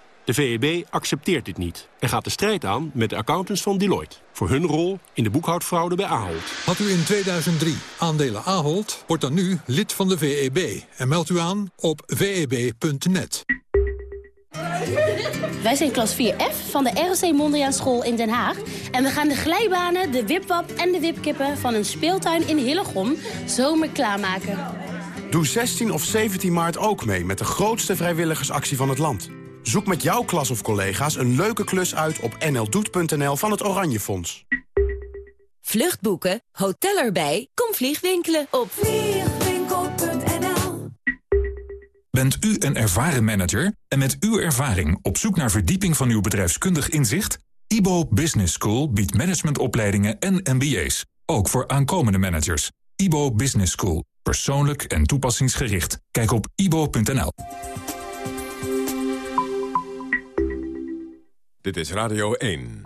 S19: De VEB accepteert dit niet en gaat de strijd aan met de accountants van Deloitte... voor hun rol in de boekhoudfraude bij Ahold.
S20: Had u in 2003 aandelen Ahold, wordt dan nu lid van de VEB... en meldt u aan op veb.net.
S21: Wij zijn klas 4F van de ROC Mondriaan School in Den Haag. En we gaan de glijbanen, de wipwap en de wipkippen... van een speeltuin in Hillegom zomer klaarmaken.
S22: Doe 16 of 17 maart ook mee met de grootste vrijwilligersactie van het land. Zoek met jouw klas of collega's een leuke klus uit op nldoet.nl van het Oranje Fonds.
S2: Vluchtboeken, hotel erbij, kom vliegwinkelen op vliegwinkel.nl
S23: Bent u een ervaren manager en met uw ervaring op zoek naar verdieping van uw bedrijfskundig inzicht? IBO Business School biedt managementopleidingen en MBA's, ook voor aankomende managers. IBO Business School, persoonlijk en toepassingsgericht. Kijk op ibo.nl.
S3: Dit is Radio 1.